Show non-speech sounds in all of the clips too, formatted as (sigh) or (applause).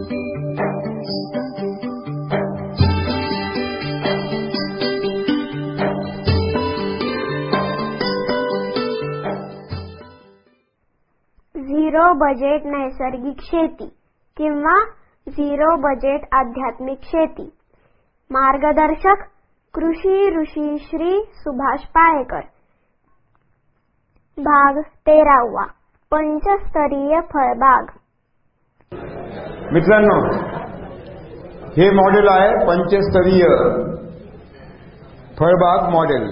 Zero budget नैसर्गिक शेती किंवा झिरो बजेट आध्यात्मिक शेती. मार्गदर्शक कृषी ऋषी श्री सुभाष पाळेकर. भाग तेरावा. पंचस्तरीय फळबाग. मित्रांनो हे मॉडेल आहे पंचस्तरीय फळबाग मॉडेल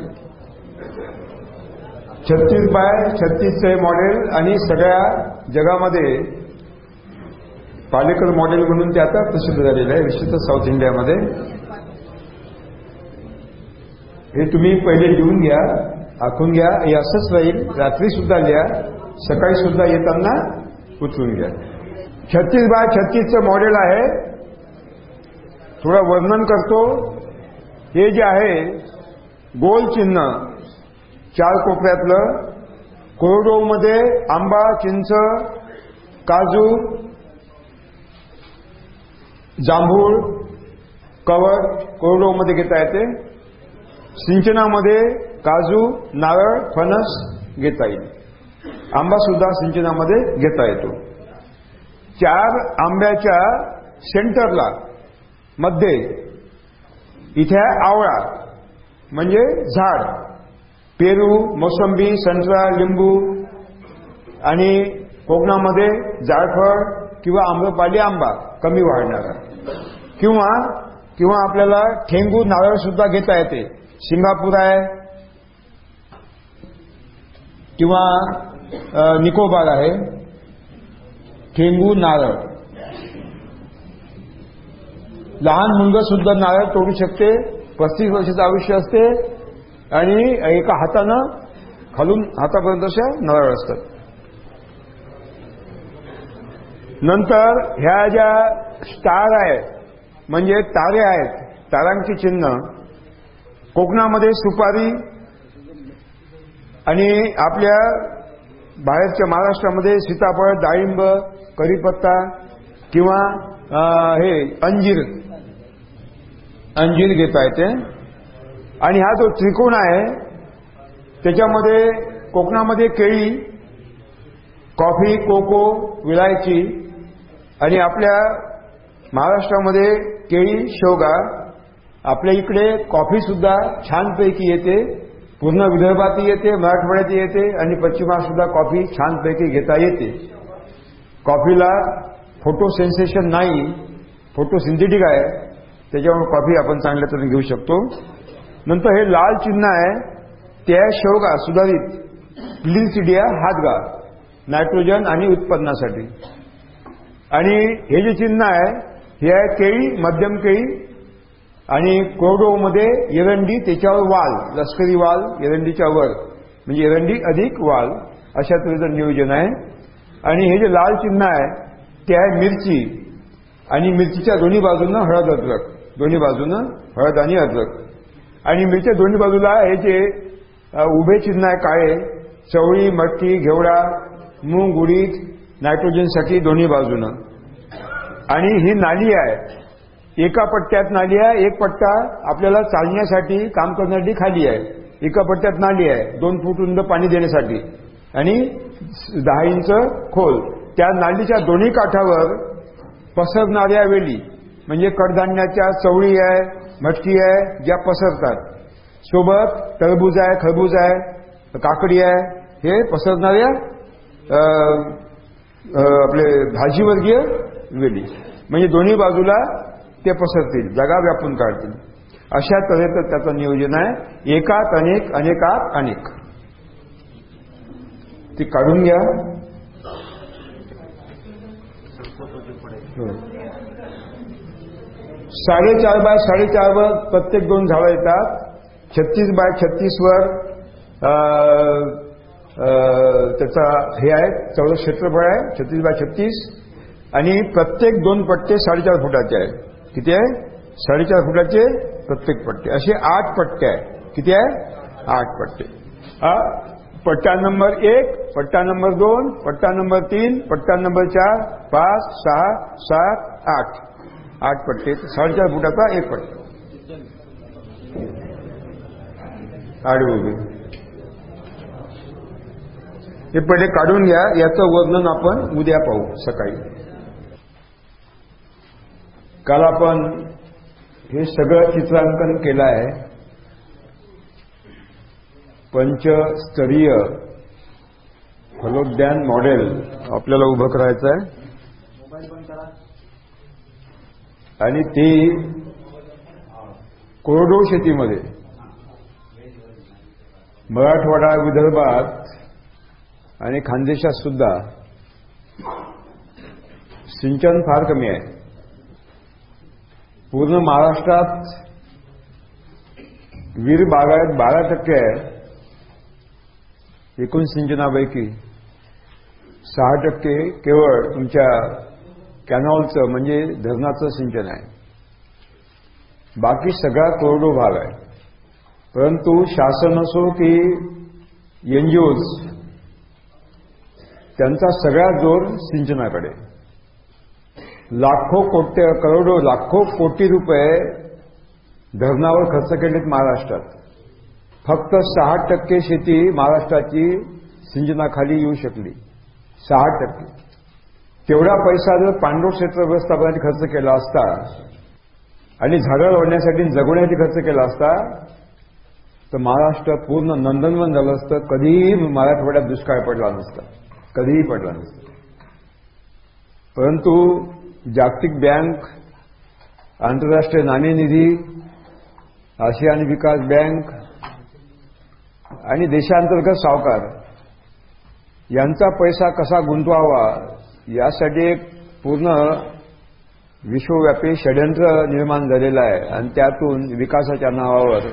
छत्तीस बाय छत्तीसचं हे मॉडेल आणि सगळ्या जगामध्ये पालेकर मॉडेल म्हणून ते आता प्रसिद्ध झालेलं आहे विशेषतः साऊथ इंडियामध्ये हे तुम्ही पहिले लिहून घ्या आखून घ्या हे असंच राहील. रात्री सुद्धा लिहा सकाळी सुद्धा येताना उचलून घ्या. छत्तीस बाय छत्तीसचं मॉडेल आहे. थोडं वर्णन करतो. हे जे आहे गोल चिन्ह चार कोपऱ्यातलं कोरडोमध्ये आंबा चिंच काजू जांभूळ कवर कोरडोमध्ये घेता येते. सिंचनामध्ये काजू नारळ फणस घेता येईल. आंबा सुद्धा सिंचनामध्ये घेता येतो. चार आंब्याच्या सेंटरला मध्ये इथे आवळा म्हणजे झाड पेरू मोसंबी संत्रा लिंबू आणि कोकणामध्ये जायफळ किंवा आम्रपाली आंबा कमी वाढणारा. किंवा किंवा आपल्याला ठेंगू नारळ सुद्धा घेता येते. सिंगापूर आहे किंवा निकोबार आहे. ठेंगू नारळ. लहान मुलगा सुद्धा नारळ तोडू शकते पस्तीस वर्षाचं आयुष्य असते आणि एका हातानं खालून हातापर्यंत अशा नारळ असतात. नंतर ह्या ज्या स्टार आहेत म्हणजे तारे आहेत तारांची चिन्ह कोकणामध्ये सुपारी आणि आपल्या बाहेरच्या महाराष्ट्रामध्ये सीताफळ डाळिंब करीपत्ता किंवा हे अंजीर. अंजीर घेता येते. आणि हा जो त्रिकोण आहे त्याच्यामध्ये कोकणामध्ये केळी कॉफी कोको विलायची आणि आपल्या महाराष्ट्रामध्ये केळी शेवगा आपल्या इकडे कॉफी सुद्धा छानपैकी येते. पूर्ण विदर्भातही येते मराठवाड्यातही येते आणि पश्चिमात सुद्धा कॉफी छानपैकी घेता येते. कॉफीला फोटो सेन्सेशन नाही फोटो सिंथेटिक आहे. त्याच्यामुळे कॉफी आपण चांगल्या तऱ्हेने घेऊ शकतो. नंतर हे लाल चिन्ह आहे ते आहे शेवगा सुधारित. सिडिया हातगा नायट्रोजन आणि उत्पन्नासाठी. आणि हे जे चिन्ह आहे हे आहे केळी मध्यम केळी आणि कोरडोमध्ये एरंडी त्याच्यावर वाल लष्करी वाल एरंडीच्या वर. म्हणजे एरंडी अधिक वाल अशा तऱ्हेचं नियोजन आहे. आणि हे जे लाल चिन्ह आहे ते आहे मिरची. आणि मिरचीच्या दोन्ही बाजूनं हळद अद्रक. दोन्ही बाजूनं हळद आणि अद्रक. आणि मिरच्या दोन्ही बाजूला हे जे उभे चिन्ह आहे काळे चवळी मटकी घेवडा मूग उडीद नायट्रोजनसाठी दोन्ही बाजूनं. आणि ही नाली आहे एका पट्ट्यात नाली आहे एक पट्टा आपल्याला चालण्यासाठी काम करण्यासाठी खाली आहे. एका पट्ट्यात नाली आहे दोन फूट रुंद पाणी देण्यासाठी. आणि दहा इंच खोल. त्या नालीच्या दोन्ही काठावर पसरणाऱ्या वेली म्हणजे कडधान्याच्या चवळी आहे मटकी आहे ज्या पसरतात. सोबत टरबूज आहे खरबूज आहे काकडी आहे हे पसरणाऱ्या आपले भाजीवर्गीय वेली. म्हणजे दोन्ही बाजूला ते पसरतील जगा व्यापून काढतील. अशा तऱ्हेचं त्याचं नियोजन आहे. एकात अनेक अनेकात अनेक. ती काढून घ्या. हो. साडेचार बाय साडेचार वर प्रत्येक दोन झाडं येतात. छत्तीस बाय छत्तीस वर त्याचा हे आहे चौदा क्षेत्रफळ आहे छत्तीस बाय छत्तीस. आणि प्रत्येक दोन पट्टे साडेचार फुटाचे आहेत. किती आहे? साडेचार फुटाचे प्रत्येक पट्टे. असे आठ पट्टे आहे. किती आहे? आठ पट्टे. पट्टा नंबर एक पट्टा नंबर दोन पट्टा नंबर तीन पट्टा नंबर चार पाच सहा सात आठ. आठ पट्टे. साडेचार फुटाचा एक पट्टा. आडवे हे पहिले काढून घ्या. याचं वर्णन आपण उद्या पाहू सकाळी. काल आपण हे सगळं चित्रांकन केलं आहे पंचस्तरीय फलोद्यान मॉडेल आपल्याला उभं करायचं आहे आणि ती कोरडो शेतीमध्ये. मराठवाडा विदर्भात आणि खानदेशात सुद्धा सिंचन फार कमी आहे. पूर्ण महाराष्ट्रात वीर बागायत बारा टक्के आहे. एकूण सिंचनापैकी सहा टक्के केवळ तुमच्या कॅनॉलचं म्हणजे धरणाचं सिंचन आहे. बाकी सगळा कोरडो भाग आहे. परंतु शासन असो की एनजीओज त्यांचा सगळा जोर सिंचनाकडे. लाखो कोटी करोडो लाखो कोटी रुपये धरणावर खर्च केलेत महाराष्ट्रात. फक्त सहा टक्के शेती महाराष्ट्राची सिंचनाखाली येऊ शकली. सहा टक्के. तेवढा पैसा जर पांडव क्षेत्र व्यवस्थापनासाठी खर्च केला असता आणि झाडं लावण्यासाठी जगवण्यासाठी खर्च केला असता तर महाराष्ट्र पूर्ण नंदनवन झालं असतं. कधीही मराठवाड्यात दुष्काळ पडला नसता. कधीही पडला नसता. परंतु जागतिक बँक आंतरराष्ट्रीय नाणेनिधी आशियान विकास बँक आणि देशांतर्गत सावकार. यांचा पैसा कसा गुंतवावा यासाठी एक पूर्ण विश्वव्यापी षडयंत्र निर्माण झालेलं आहे आणि त्यातून विकासाच्या नावावर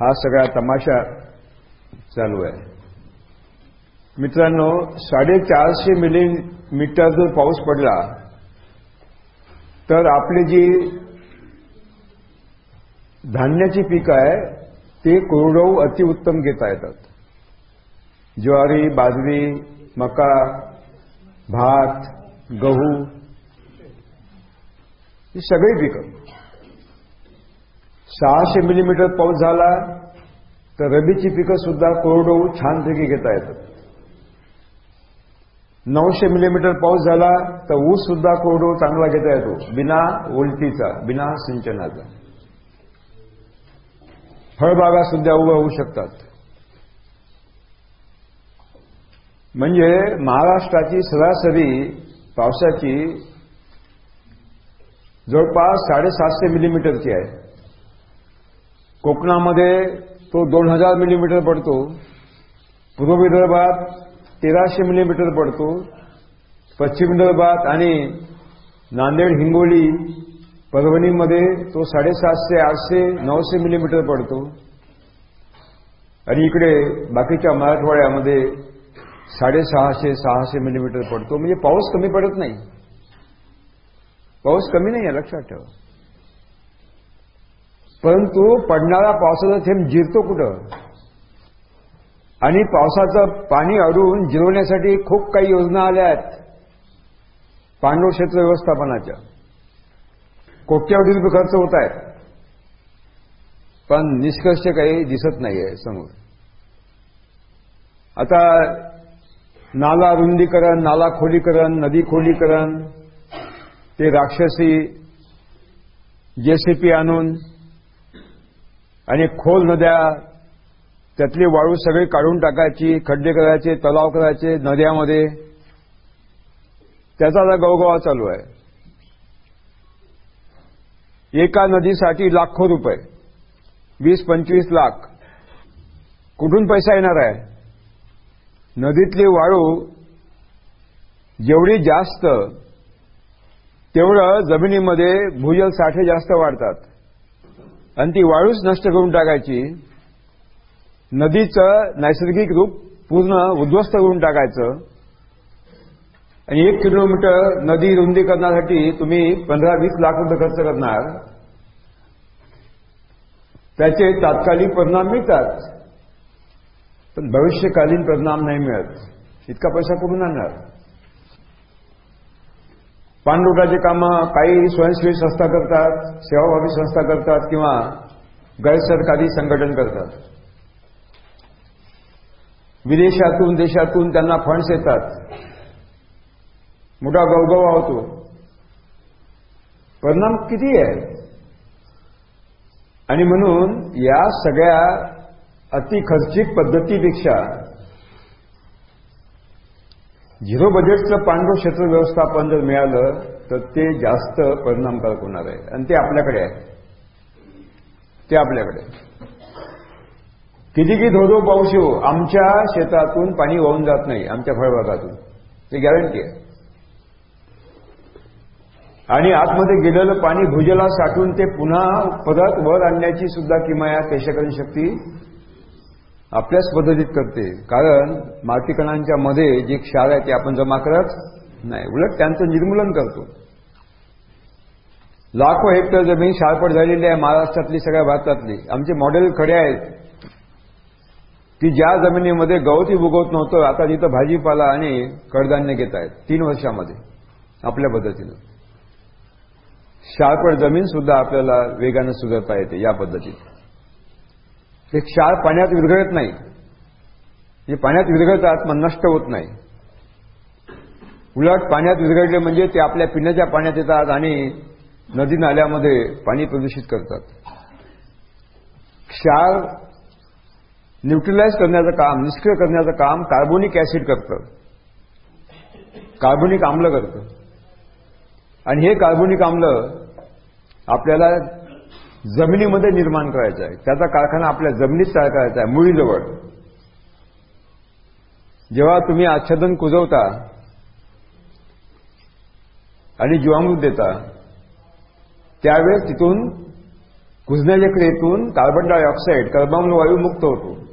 हा सगळा तमाशा चालू आहे. मित्रांनो साडेचारशे मिलीमीटर जर पाऊस पडला. तर आपली जी धान्याची पिकं आहे ते कोरडवू अतिउत्तम घेता येतात. ज्वारी बाजरी मका भात गहू ही सगळी पिकं. सहाशे मिलीमीटर पाऊस झाला तर रबीची पिकं सुद्धा कोरडवू छानपैकी घेता येतात. नऊशे मिलीमीटर पाऊस झाला तर ऊस सुद्धा कोरडो चांगला घेता येतो. बिना उलटीचा बिना सिंचनाचा. फळबागा सुद्धा उभ्या होऊ शकतात. म्हणजे महाराष्ट्राची सरासरी पावसाची जवळपास साडेसातशे मिलीमीटरची आहे. कोकणामध्ये तो दोन हजार मिलीमीटर पडतो. पूर्व विदर्भात तेराशे मिलीमीटर पडतो. पश्चिम विदर्भात आणि नांदेड हिंगोली परभणीमध्ये तो साडेसातशे आठशे नऊशे मिलीमीटर पडतो. आणि इकडे बाकीच्या मराठवाड्यामध्ये साडेसहाशे सहाशे मिलीमीटर पडतो. म्हणजे पाऊस कमी पडत नाही. पाऊस कमी नाही आहे लक्षात ठेवा. परंतु पडणारा पावसाचा थेंब जिरतो कुठं? आणि पावसाचं पाणी अडून जिरवण्यासाठी खूप काही योजना आल्या आहेत. पांडव क्षेत्र व्यवस्थापनाच्या. कोट्यावधी रुपये खर्च होत आहेत. पण निष्कर्ष काही दिसत नाहीये समोर. आता नाला रुंदीकरण नाला खोलीकरण नदी खोलीकरण ते राक्षसी जेसीपी आणून आणि खोल नद्या त्यातली वाळू सगळी काढून टाकायची खड्डे करायचे तलाव करायचे नद्यामध्ये. त्याचा आता गवगवा चालू आहे. एका नदीसाठी लाखो रुपये. वीस पंचवीस लाख. कुठून पैसा येणार आहे? नदीतली वाळू जेवढी जास्त तेवढं जमिनीमध्ये भूजल साठे जास्त वाढतात. आणि ती वाळूच नष्ट करून टाकायची. नदीचं नैसर्गिक रूप पूर्ण उद्ध्वस्त करून टाकायचं. आणि एक किलोमीटर नदी रुंदीकरणासाठी तुम्ही पंधरा वीस लाख रुपये खर्च करणार. त्याचे तात्कालिक परिणाम मिळतात. पण भविष्यकालीन परिणाम नाही मिळत. इतका पैसा कुठून आणणार? पाणलोटाचे कामं काही स्वयंसेवी संस्था करतात सेवाभावी संस्था करतात किंवा गैरसरकारी संघटन करतात. विदेशातून देशातून त्यांना फंड्स येतात. मोठा गवगवा होतो परिणाम किती आहे? आणि म्हणून या सगळ्या अतिखर्चिक पद्धतीपेक्षा झिरो बजेटचं पांडव क्षेत्र व्यवस्थापन जर मिळालं तर ते जास्त परिणामकारक होणार आहे. आणि ते आपल्याकडे आहे. ते आपल्याकडे किती की धोधो पाऊस येऊ आमच्या शेतातून पाणी वाहून जात नाही आमच्या फळबागातून. ते गॅरंटी आहे. आणि आतमध्ये गेलेलं पाणी भुजला साठून ते पुन्हा पदार्थ वर आणण्याची सुद्धा किमया केशकरण शक्ती आपल्याच पद्धतीत करते. कारण मातीकणांच्या मध्ये जे क्षार आहे ते आपण जमा करत नाही. उलट त्यांचं निर्मूलन करतो. लाखो हेक्टर जमीन शाळपट झालेली आहे महाराष्ट्रातली सगळ्या भारतातली. आमचे मॉडेल खडे आहेत. की ज्या जमिनीमध्ये गवती उगवत नव्हतं आता तिथं भाजीपाला आणि कडधान्य घेत आहेत. तीन वर्षामध्ये आपल्या पद्धतीनं. शाळपट जमीन सुद्धा आपल्याला वेगानं सुधारता येते या पद्धतीत हे क्षार पाण्यात विरघळत नाही. हे पाण्यात विरघळतात मग नष्ट होत नाही. उलट पाण्यात विरघळले म्हणजे ते आपल्या पिण्याच्या पाण्यात येतात आणि नदी नाल्यामध्ये पाणी प्रदूषित करतात. क्षार न्यूट्रलाइज करण्याचं काम निष्क्रिय करण्याचं काम कार्बोनिक ऍसिड करतं. कार्बोनिक आम्ल करतं. आणि हे कार्बोनिक आम्ल आपल्याला जमिनीमध्ये निर्माण करायचं आहे. त्याचा कारखाना आपल्या जमिनीत तयार करायचा आहे मुळीजवळ. जेव्हा तुम्ही आच्छादन कुजवता आणि जीवामृत देता त्यावेळेस तिथून कुजण्याच्या क्रियेतून कार्बन डायऑक्साईड कार्बन वायू मुक्त होतो.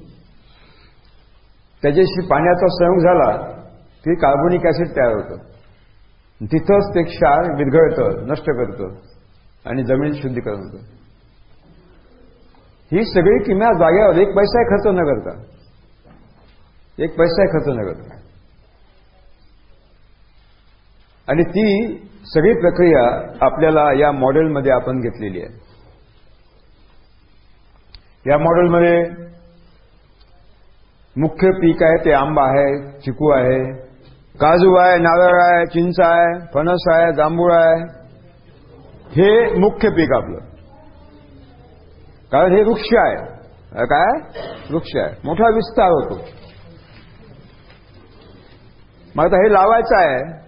त्याच्याशी पाण्याचा संयोग झाला की कार्बोनिक ऍसिड तयार होतं. तिथंच ते क्षार विरघळतं नष्ट करतं आणि जमीन शुद्धीकरण होतं. ही सगळी किमया जाग्यावर एक पैसाही खर्च न करता एक पैसाही खर्च न करता. आणि ती सगळी प्रक्रिया आपल्याला या मॉडेलमध्ये आपण घेतलेली आहे. या मॉडेलमध्ये मुख्य पीक आहे ते आंबा आहे चिकू आहे काजू आहे नारळ आहे चिंच आहे फणस आहे जांभूळ आहे. हे मुख्य पीक आपलं. कारण हे वृक्ष आहे. काय? वृक्ष आहे. मोठा विस्तार होतो. मग आता हे लावायचं आहे.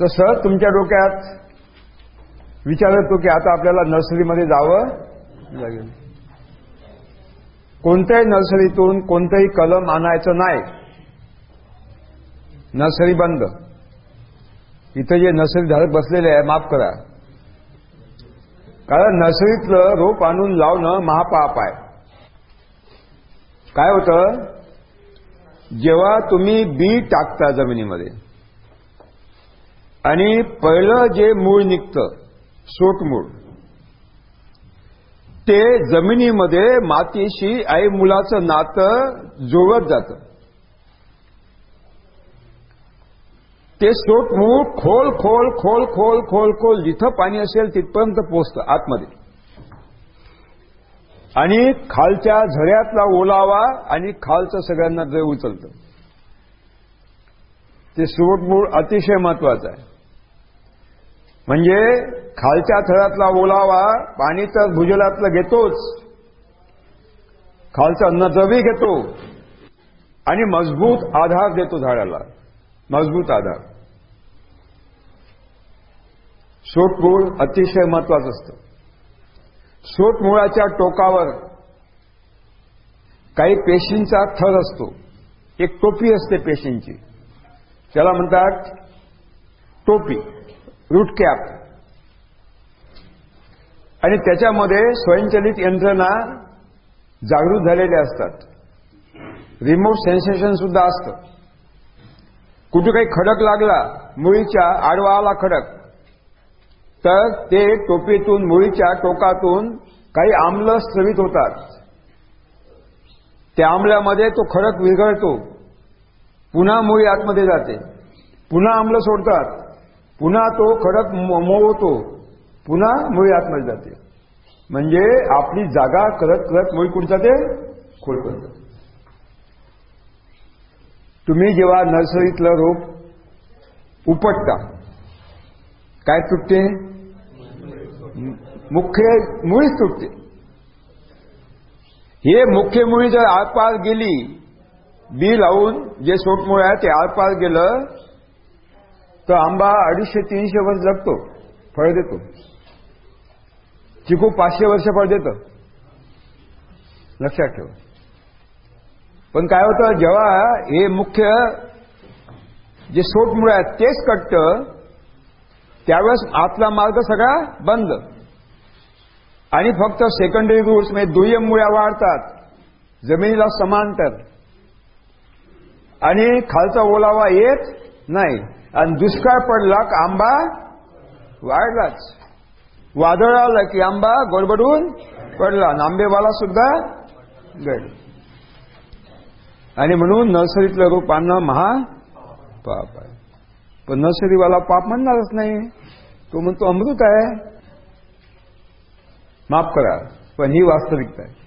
तर सहज तुमच्या डोक्यात विचार येतो की आता आपल्याला नर्सरीमध्ये जावं लागेल. कोणत्याही नर्सरीतून कोणतंही कलम आणायचं नाही. नर्सरी बंद. इथं जे नर्सरी धारक बसलेले आहे माफ करा. कारण नर्सरीतलं रोप आणून लावणं महापाप आहे. काय होतं? जेव्हा तुम्ही बी टाकता जमिनीमध्ये आणि पहिलं जे मूळ निघतं सोटमूळ ते जमिनीमध्ये मातीशी आई मुलाचं नातं जुळवत जातं. ते सोटमूळ खोल खोल खोल खोल खोल खोल जिथं पाणी असेल तिथपर्यंत पोचतं आतमध्ये. आणि खालच्या झऱ्यातला ओलावा आणि खालचं सगळ्यांना जे उचलतं. ते सोटमूळ अतिशय महत्वाचं आहे. म्हणजे खालच्या थरातला ओलावा पाणी तर भुजलातलं घेतोच. खालचं अन्नद्रव्य घेतो. आणि मजबूत आधार देतो झाडाला. मजबूत आधार. सोटमूळ अतिशय महत्वाचं असतं. सोटमुळाच्या टोकावर काही पेशींचा थर असतो. एक टोपी असते पेशींची. त्याला म्हणतात टोपी. Root cap. आणि त्याच्यामध्ये स्वयंचलित यंत्रणा जागृत झालेल्या असतात. रिमोट सेन्सेशन सुद्धा असतं. कुठे काही खडक लागला मुळीच्या आडवा आला खडक तर ते टोपीतून मुळीच्या टोकातून काही आम्ल स्रवित होतात. त्या आंबल्यामध्ये तो खडक विरघळतो. पुन्हा मुळी आतमध्ये जाते. पुन्हा आम्ल सोडतात. पुन्हा तो खडक मोवतो पुन्हा मुळी आतमध्ये जाते. म्हणजे आपली जागा करत करत मुळी कुठे जाते? खोल जाते. तुम्ही जेव्हा नर्सरीतलं रोप उपटता काय तुटते? मुख्य मुळीच तुटते. हे मुख्य मुळी जर आरपार गेली बी लावून जे सोटमुळे आहे ते आरपार गेलं तर आंबा अडीचशे तीनशे वर्ष जगतो फळ देतो. चिकू पाचशे वर्ष फळ देतं. लक्षात ठेव. पण काय होतं जेव्हा हे मुख्य जे सोटमुळे आहेत तेच कटतं त्यावेळेस आतला मार्ग सगळा बंद. आणि फक्त सेकंडरी रूट्स म्हणजे दुय्यम मुळ्या वाढतात. जमिनीला समांतर. आणि खालचा ओलावा येत नाही. आणि दुष्काळ पडला का आंबा? वाढलाच. वादळ आलं की आंबा गडबडून पडला. आणि आंबेवाला सुद्धा गड. आणि म्हणून नर्सरीतलं रूप आणणं महा पाप आहे. पण नर्सरीवाला पाप म्हणणारच नाही. तो म्हणतो अमृत आहे. माफ करा पण ही वास्तविकता आहे.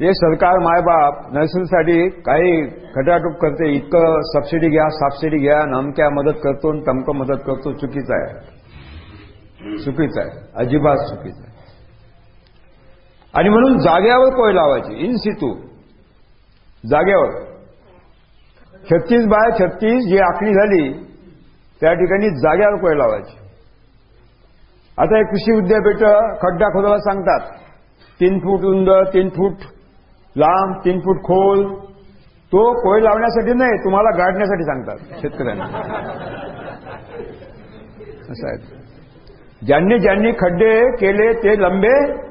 हे सरकार मायबाप नर्सरीसाठी काही खटाटूप करते इतकं सबसिडी घ्या सबसिडी घ्या नमक्या मदत करतो आणि तमकं मदत करतो चुकीचं आहे. चुकीचं आहे. अजिबात चुकीचं आहे. आणि म्हणून जाग्यावर कोय लावायची? इन सितू जाग्यावर. छत्तीस बाय छत्तीस जी आखणी झाली त्या ठिकाणी जाग्यावर कोय लावायची? आता हे कृषी विद्यापीठ खड्डा खोदायला सांगतात. तीन फूट उंद तीन फूट लांब तीन फूट खोल. तो कोय लावण्यासाठी नाही तुम्हाला गाडण्यासाठी सांगतात शेतकऱ्यांना. असं आहे. ज्यांनी ज्यांनी खड्डे केले ते लंबे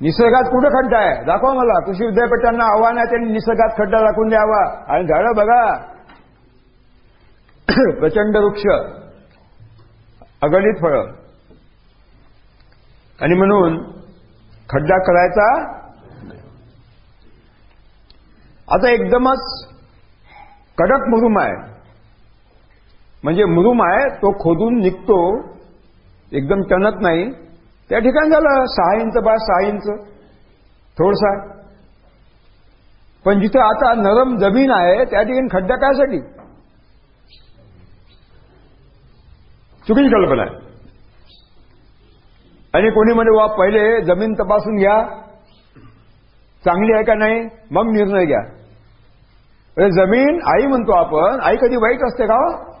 निसर्गात कुठं खड्डा आहे? दाखवा मला. कृषी विद्यापीठांना आव्हान आहे त्यांनी निसर्गात खड्डा दाखवून द्यावा. आणि झाडं बघा. (coughs) प्रचंड वृक्ष. अगणित फळं. आणि म्हणून खड्डा करायचा? आता एकदमच कडक मुरुम आहे. म्हणजे मुरुम आहे तो खोदून निघतो. एकदम टणत नाही. त्या ठिकाणी झालं सहा इंच बा सहा इंच. थोडसा. पण जिथं आता नरम जमीन आहे त्या ठिकाणी खड्डा कायसाठी? चुकीची कल्पना आहे. आणि कोणी म्हणे वा पहिले जमीन तपासून घ्या. चांगली आहे का नाही? मग निर्णय घ्या. अरे जमीन आई म्हणतो आपण आई कधी वाईट असते का हो?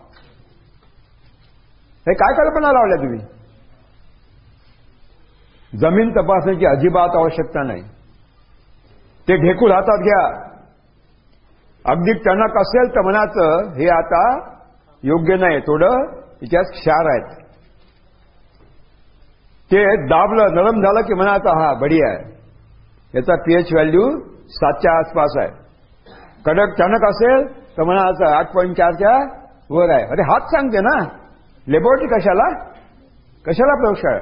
हे? काय कल्पना लावल्या तुम्ही? जमीन तपासण्याची अजिबात आवश्यकता नाही. ते ढेकूळ हातात घ्या. अगदी टणक असेल तर मनाचं हे आता योग्य नाही थोडं तिच्यात क्षार आहेत. ते दाबलं नरम झालं की म्हणा आता हा बढिया आहे. याचा पीएच व्हॅल्यू सातच्या आसपास आहे. कडक टणक असेल तर म्हणा आता आठ पॉईंट चारच्या वर आहे. अरे हात सांगते ना. लेबॉरेटरी कशाला? कशाला प्रयोगशाळा?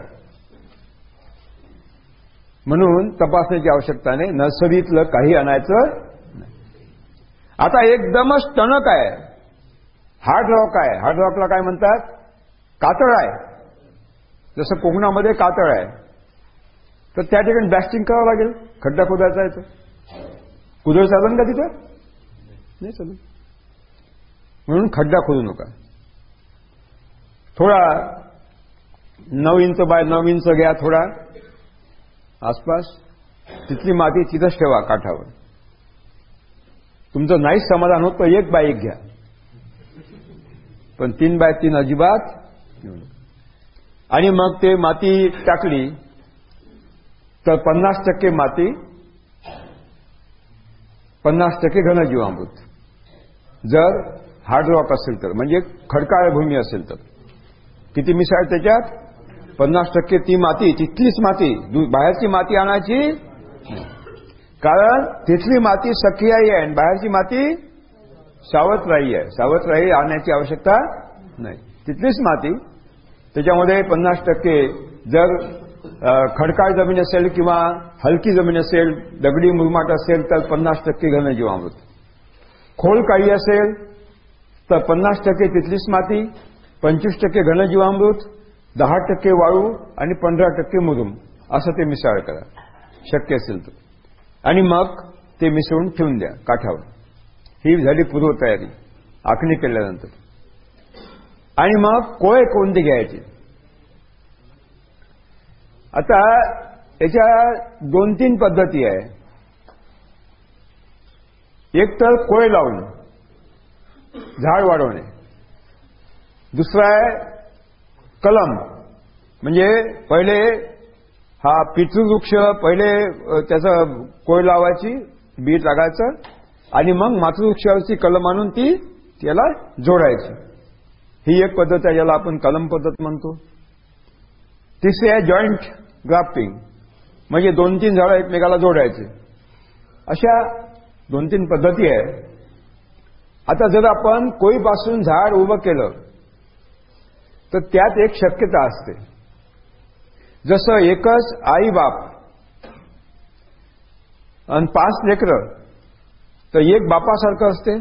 म्हणून तपासण्याची आवश्यकता नाही. नर्सरीतलं काही आणायचं आता एकदमच टणक आहे. हार्ड रॉक आहे. हार्ड रॉकला काय म्हणतात? कातळ आहे. जसं कोकणामध्ये कातळ आहे तर त्या ठिकाणी बॅस्टिंग करावं लागेल. खड्डा खोदायचा आहे तर कुदळ चालन का तिथं? नाही चालत म्हणून खड्डा खोदू नका. थोडा नऊ इंच बाय नऊ इंच घ्या थोडा. आसपास. तिथली माती तिथंच ठेवा काठावर. तुमचं नाहीच समाधान होत तर एक बाय एक घ्या. पण तीन बाय तीन अजिबात आणि मग ते माती टाकली तर पन्नास टक्के माती पन्नास टक्के घनजीवामृत. जर हार्ड रॉक असेल तर म्हणजे खडकाळ भूमी असेल तर. किती मिसाळ त्याच्यात? पन्नास टक्के ती माती तिथलीच माती बाहेरची माती आणायची कारण तिथली माती सखियाई आहे आणि बाहेरची माती सावतराई आहे. सावतराई आणण्याची आवश्यकता नाही. तिथलीच माती त्याच्यामध्ये पन्नास टक्के जर खडकाळ जमीन असेल किंवा हलकी जमीन असेल दगडी मुरमाट असेल तर पन्नास टक्के घनजीवामृत खोल काळी असेल तर पन्नास टक्के तिथलीच माती पंचवीस टक्के घनजीवामृत दहा टक्के वाळू आणि पंधरा टक्के मुरुम. असं ते मिसळ करा. शक्य असेल तर. आणि मग ते मिसळून ठेवून द्या काठावर. ही झाली पूर्वतयारी. आखणी केल्यानंतर. आणि मग कोय कोणते घ्यायचे? आता याच्या दोन तीन पद्धती आहे. एक तर कोय लावून झाड वाढवणे. दुसरा आहे कलम म्हणजे पहिले हा पितृवृक्ष पहिले त्याचं कोय लावायची बी लागायचं आणि मग मातृवृक्षावरची कलम आणून ती त्याला जोडायची. ही एक पद्धत आहे ज्याला आपण कलम पद्धत म्हणतो. तिसरी आहे जॉईंट ग्राफ्टिंग म्हणजे दोन तीन झाडं एकमेकाला जोडायचे. अशा दोन तीन पद्धती आहे. आता जर आपण कोईपासून झाड उभं केलं तर त्यात एक शक्यता असते. जसं एकच आई बाप आणि पाच लेकरं तर एक बापासारखं असते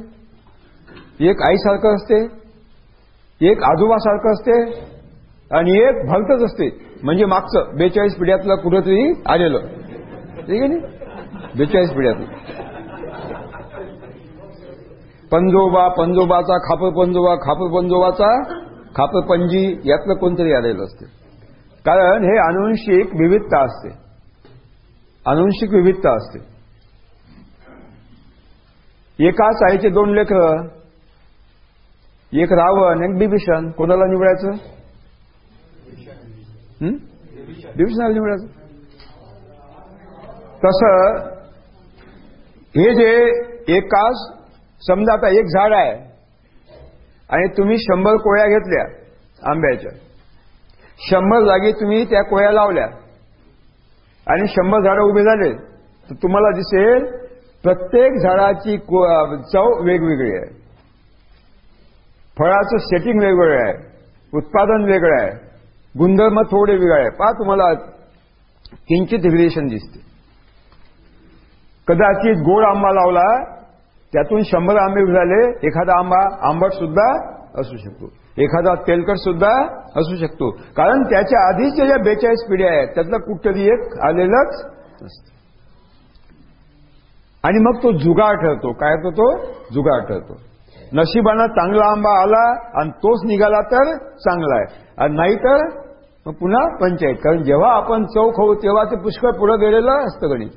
एक आईसारखं असते एक आजोबासारखं असते आणि एक भलतच असते. म्हणजे मागचं बेचाळीस पिढ्यातलं कुठंतरी आलेलं. ठीक आहे ना? बेचाळीस पिढ्यातलं. पंजोबा पंजोबाचा खापर पंजोबा खापर पंजोबाचा खापर पंजी यातलं कोणतरी आलेलं असते. कारण हे अनुवंशिक विविधता असते. अनुवंशिक विविधता असते. एकाच आईचे दोन लेकर एक रावण एक बिभीषण कोणाला निवडायचं? बिभीषणाला निवडायचं. तसं हे जे एकाच समजा आता एक झाड आहे आणि तुम्ही शंभर कोळ्या घेतल्या आंब्याच्या. शंभर जागी तुम्ही त्या कोळ्या लावल्या. आणि शंभर झाडं उभे झाले. तर तुम्हाला दिसेल प्रत्येक झाडाची चव वेगवेगळी आहे. फळाचं सेटिंग वेगवेगळं आहे. उत्पादन वेगळं आहे. गुणधर्म थोडे वेगळे आहे. पहा तुम्हाला किंचित व्हेरिएशन दिसते. कदाचित गोड आंबा लावला त्यातून शंभर आंबे झाले एखादा आंबा आंबट सुद्धा असू शकतो. एखादा तेलकट सुद्धा असू शकतो. कारण त्याच्या आधीच्या ज्या बेचाळीस पिढ्या आहेत त्यातलं कुठतरी एक आलेलंच असतं आणि मग तो जुगार ठरतो. काय होतो तो जुगार ठरतो. नशिबानं चांगला आंबा आला आणि तोच निघाला तर चांगला आहे. आणि नाही तर मग पुन्हा पंचायत. कारण जेव्हा आपण चौक खाऊ तेव्हा ते पुष्कळ पुढं गेलेलं असतं गणित.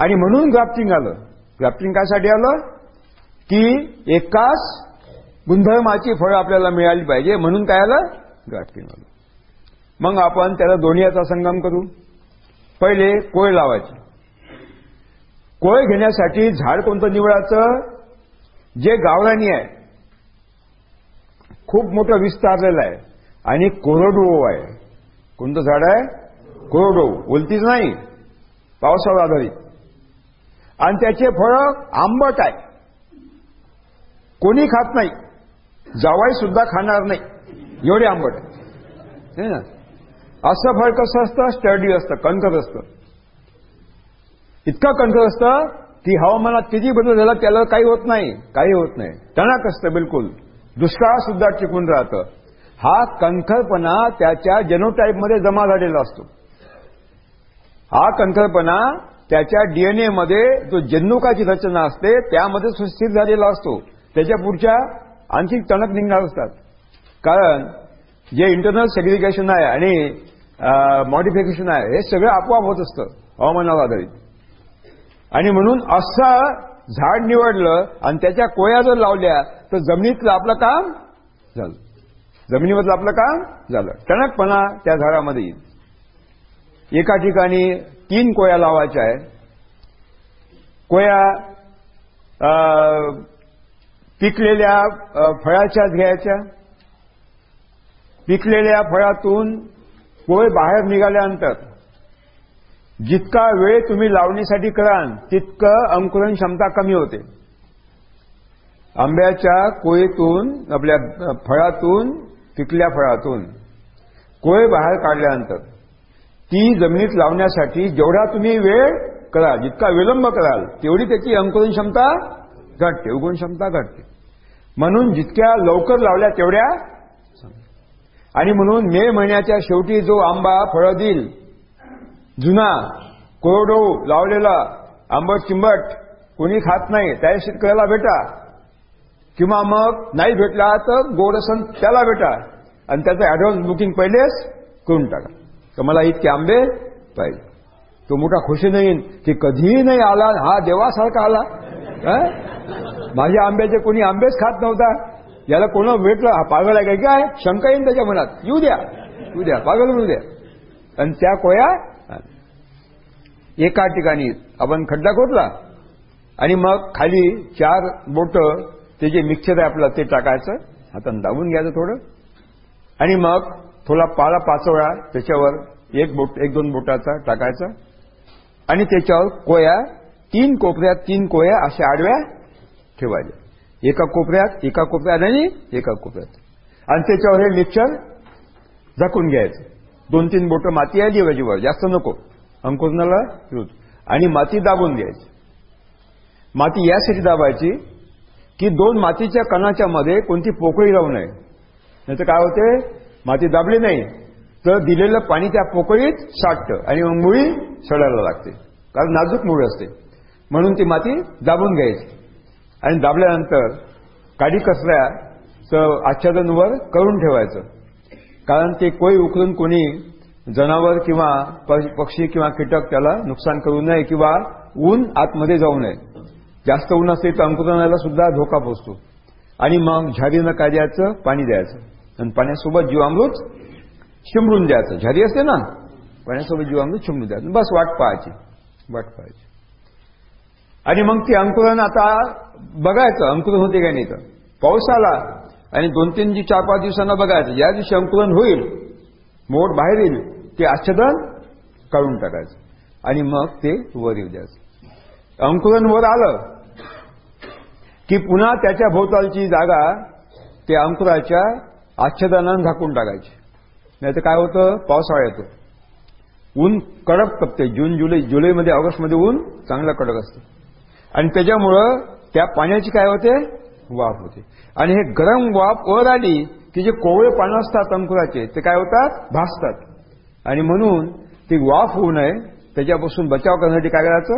आणि म्हणून ग्राफ्टिंग आलं. ग्राफ्टिंग कायसाठी आलं? की एकाच गुणधर्माची फळं आपल्याला मिळाली पाहिजे. म्हणून काय आलं? ग्राफ्टिंग आलं. मग आपण त्याला दोन्हीचा संगम करू. पहिले कोय लावायचे. कोय घेण्यासाठी झाड कोणतं निवडायचं जे गावरानी आहे खूप मोठं विस्तारलेलं आहे. आणि कोरडवो आहे. कोणतं झाड आहे? कोरडवो बोलतीच नाही. पावसावर आधारित. आणि त्याचे फळं आंबट आहे. कोणी खात नाही. जावाई सुद्धा खाणार नाही. एवढे आंबट आहे. ना? असं फळ कसं असतं? स्टडी असतं. कणकत असतं. इतकं कणकत असतं ती हवामानात किती बदल झाला त्याला काही होत नाही काही होत नाही. टणक असतं बिलकुल. दुष्काळ सुद्धा टिकून राहतं. हा कणखरपणा त्याच्या जेनोटाईपमध्ये जमा झालेला असतो. हा कणखरपणा त्याच्या डीएनए मध्ये जो जन्नुकाची रचना असते त्यामध्ये सुस्थिर झालेला असतो. त्याच्या पुढच्या आणखी टणक निघणार असतात. कारण जे इंटरनल सेग्रिगेशन आहे आणि मॉडिफिकेशन आहे हे सगळं आपोआप होत असतं हवामानावर आधारित. आणि म्हणून असं झाड निवडलं आणि त्याच्या कोया जर लावल्या तर जमिनीतलं आपलं काम झालं. जमिनीमधलं आपलं काम झालं. टणकपणा त्या झाडामध्ये येईल. एका ठिकाणी तीन कोया लावायच्या आहेत. कोया पिकलेल्या फळाच्याच घ्यायच्या. पिकलेल्या फळातून कोय बाहेर निघाल्यानंतर जितका वेळ तुम्ही लावणीसाठी कराल तितकं अंकुरण क्षमता कमी होते. आंब्याच्या कोयेतून आपल्या फळातून पिकल्या फळातून कोय बाहेर काढल्यानंतर ती जमिनीत लावण्यासाठी जेवढा तुम्ही वेळ कराल जितका विलंब कराल तेवढी त्याची अंकुरण क्षमता घटते उगवण क्षमता घटते. म्हणून जितक्या लवकर लावल्या तेवढ्या आणि म्हणून मे महिन्याच्या शेवटी जो आंबा फळं देईल जुना कोरडो लावलेला आंबट चिंबट कोणी खात नाही त्या शेतकऱ्याला भेटा. किंवा मग नाही भेटला तर गोडसन त्याला भेटा. आणि त्याचं ऍडव्हान्स बुकिंग पहिलेच करून टाका. तर मला इतके आंबे पाहिजे. तो मोठा खुशी नाही की कधीही नाही आला हा देवासारखा आला. माझ्या आंब्याचे कोणी आंबेच खात नव्हता. याला कोणा भेटलं? हा पागल आहे काय? काय? शंका येईन त्याच्या मनात. येऊ द्या. येऊ द्या. पागल म्हणू द्या. आणि त्या कोया एका ठिकाणी. आपण खड्डा खोदला आणि मग खाली चार बोट ते जे मिक्सर आहे आपलं ते टाकायचं हातानं दाबून घ्यायचं थोडं. आणि मग थोडा पाला पाचोळा त्याच्यावर एक बोट एक दोन बोटाचा टाकायचा. आणि त्याच्यावर कोया तीन कोपऱ्यात तीन कोया अशा आडव्या ठेवायच्या. एका कोपऱ्यात एका कोपऱ्यात आणि एका कोपऱ्यात. आणि त्याच्यावर हे मिक्सर झाकून घ्यायचं. दोन तीन बोटं माती आली वर जास्त नको. अंकुरणाला आणि माती दाबून घ्यायची. माती यासाठी दाबायची की दोन मातीच्या कणाच्या मध्ये कोणती पोकळी राहू नये. नाही काय होते? माती दाबली नाही तर दिलेलं पाणी त्या पोकळीत साठतं आणि मग मुळी सडायला लागते. कारण नाजूक मुळी असते. म्हणून ती माती दाबून घ्यायची. आणि दाबल्यानंतर काडी कचऱ्याचं आच्छादनवर करून ठेवायचं. कारण ते कोई उकळून कोणी जनावर किंवा पक्षी किंवा कीटक त्याला नुकसान करू नये किंवा ऊन आतमध्ये जाऊ नये. जास्त ऊन असते तर अंकुरणाला सुद्धा धोका पोचतो. आणि मग झारीनं काय द्यायचं? पाणी द्यायचं. आणि पाण्यासोबत जीवामृत शिमरून द्यायचं. झारी असते ना? पाण्यासोबत जीवामृत शिमरून द्यायचं. बस वाट पाहायची. वाट पाहायची. आणि मग ते अंकुरण आता बघायचं. अंकुरण होते काय नाही तर. पाऊस आला आणि दोन तीन जी चार पाच दिवसांना बघायचं. ज्या दिवशी अंकुरण होईल मोठ बाहेर येईल ते आच्छादन काढून टाकायचं. आणि मग ते वर येऊ द्यायचं. अंकुरण वर आलं की पुन्हा त्याच्या भोवतालची जागा ते अंकुराच्या आच्छादनानं झाकून टाकायची. नाही तर काय होतं? पावसाळा येतो. ऊन कडक तपते. जून जुलै जुलैमध्ये ऑगस्टमध्ये ऊन चांगलं कडक असतं. आणि त्याच्यामुळं त्या पाण्याची काय होते? वाफ होते. आणि हे गरम वाफ वर आली की जे कोवळे पानं असतात अंकुराचे ते काय होतात? भासतात. आणि म्हणून ती वाफ होऊ नये त्याच्यापासून बचाव करण्यासाठी काय करायचं?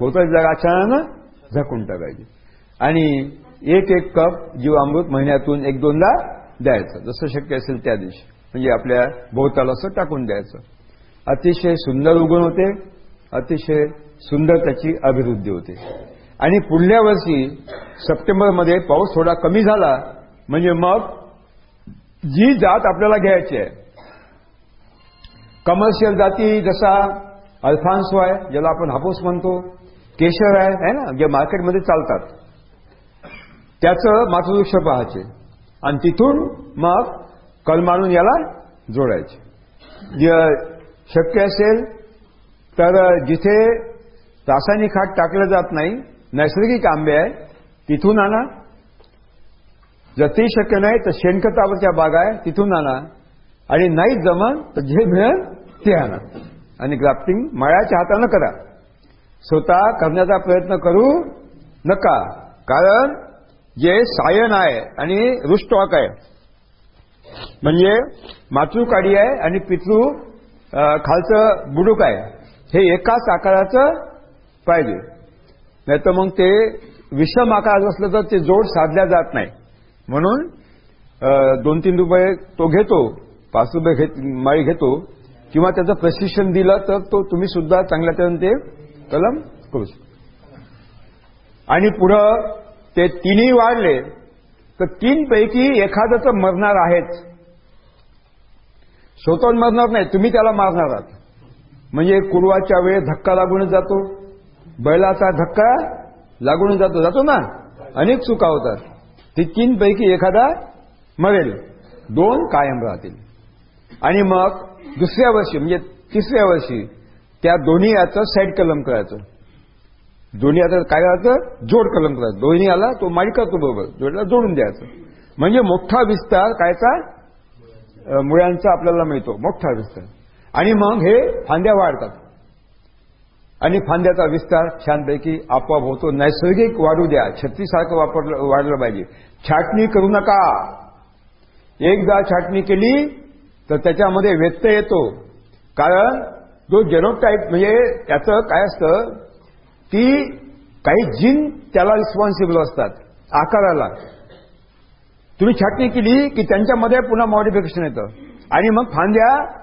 होतं जरा अचानक झाकून टाकायची. आणि एक एक कप जीवामृत महिन्यातून एक दोनदा द्यायचं. जसं शक्य असेल त्या दिवशी. म्हणजे आपल्या भोवताला असं टाकून द्यायचं. अतिशय सुंदर उगण होते. अतिशय सुंदर त्याची अभिवृद्धी होते. आणि पुढल्या वर्षी सप्टेंबरमध्ये पाऊस थोडा कमी झाला म्हणजे मग जी जात आपल्याला घ्यायची आहे कमर्शियल जाती जसा अल्फान्सो आहे ज्याला आपण हापूस म्हणतो केशर आहे है ना जे मार्केटमध्ये चालतात त्याचं मातृवृक्ष पाहायचे आणि तिथून मग कल मारून याला जोडायचे. शक्य असेल तर जिथे रासायनिक खाट टाकलं जात नाही नैसर्गिक आंबे आहे. तिथून आणा. जर ते शक्य नाही तर शेणखतावरच्या बागा आहे तिथून आणा. आणि नाही जमन तर जे मिळेल ते आणा. आणि ग्राफ्टिंग माळ्याच्या हातानं करा. स्वतः करण्याचा प्रयत्न करू नका. कारण जे सायन आहे आणि रुस्टॉक आहे म्हणजे मातृकाडी आहे आणि पितृ खालचं बुडूक आहे हे एकाच आकाराचं पाहिजे. नाही तर मग ते विषम आकाराचं असलं तर ते जोड साधल्या जात नाही. म्हणून दोन तीन रुपये तो घेतो पाच रुपये घेत माळी घेतो किंवा त्याचं प्रशिक्षण दिलं तर तो तुम्ही सुद्धा चांगल्या तऱ्हेने ते कलम करू शकता. आणि पुढं ते तिन्ही वाढले तर तीनपैकी एखादं तर मरणार आहेच. स्वतःहून मरणार नाही तुम्ही त्याला मारणार आहात. म्हणजे कुरवाच्या वेळेस धक्का लागूनच जातो. बैलाचा धक्का लागून जातो जातो ना? अनेक चुका होतात. ती तीन पैकी एखादा मरेल. दोन कायम राहतील. आणि मग दुसऱ्या वर्षी म्हणजे तिसऱ्या वर्षी त्या दोन्ही याचं साईड कलम करायचं. दोन्ही याचं काय करायचं? जोड कलम करायचं. दोन्ही आला तो माळी करतो बरोबर जोडला जोडून द्यायचं. म्हणजे मोठा विस्तार कायचा? मुळ्यांचा आपल्याला मिळतो. मोठा विस्तार. आणि मग हे फांद्या वाढतात. आणि फांद्याचा विस्तार छानपैकी आपोआप होतो. नैसर्गिक वाढू द्या. छत्तीसारखं वापरलं वाढलं पाहिजे. छाटणी करू नका. एकदा छाटणी केली तर त्याच्यामध्ये व्यत्यय येतो. कारण जो जेनोटाईप म्हणजे त्याचं काय असतं की काही जीन त्याला रिस्पॉन्सिबल असतात आकाराला. तुम्ही छाटणी केली की त्यांच्यामध्ये पुन्हा मॉडिफिकेशन येतं. आणि मग फांद्या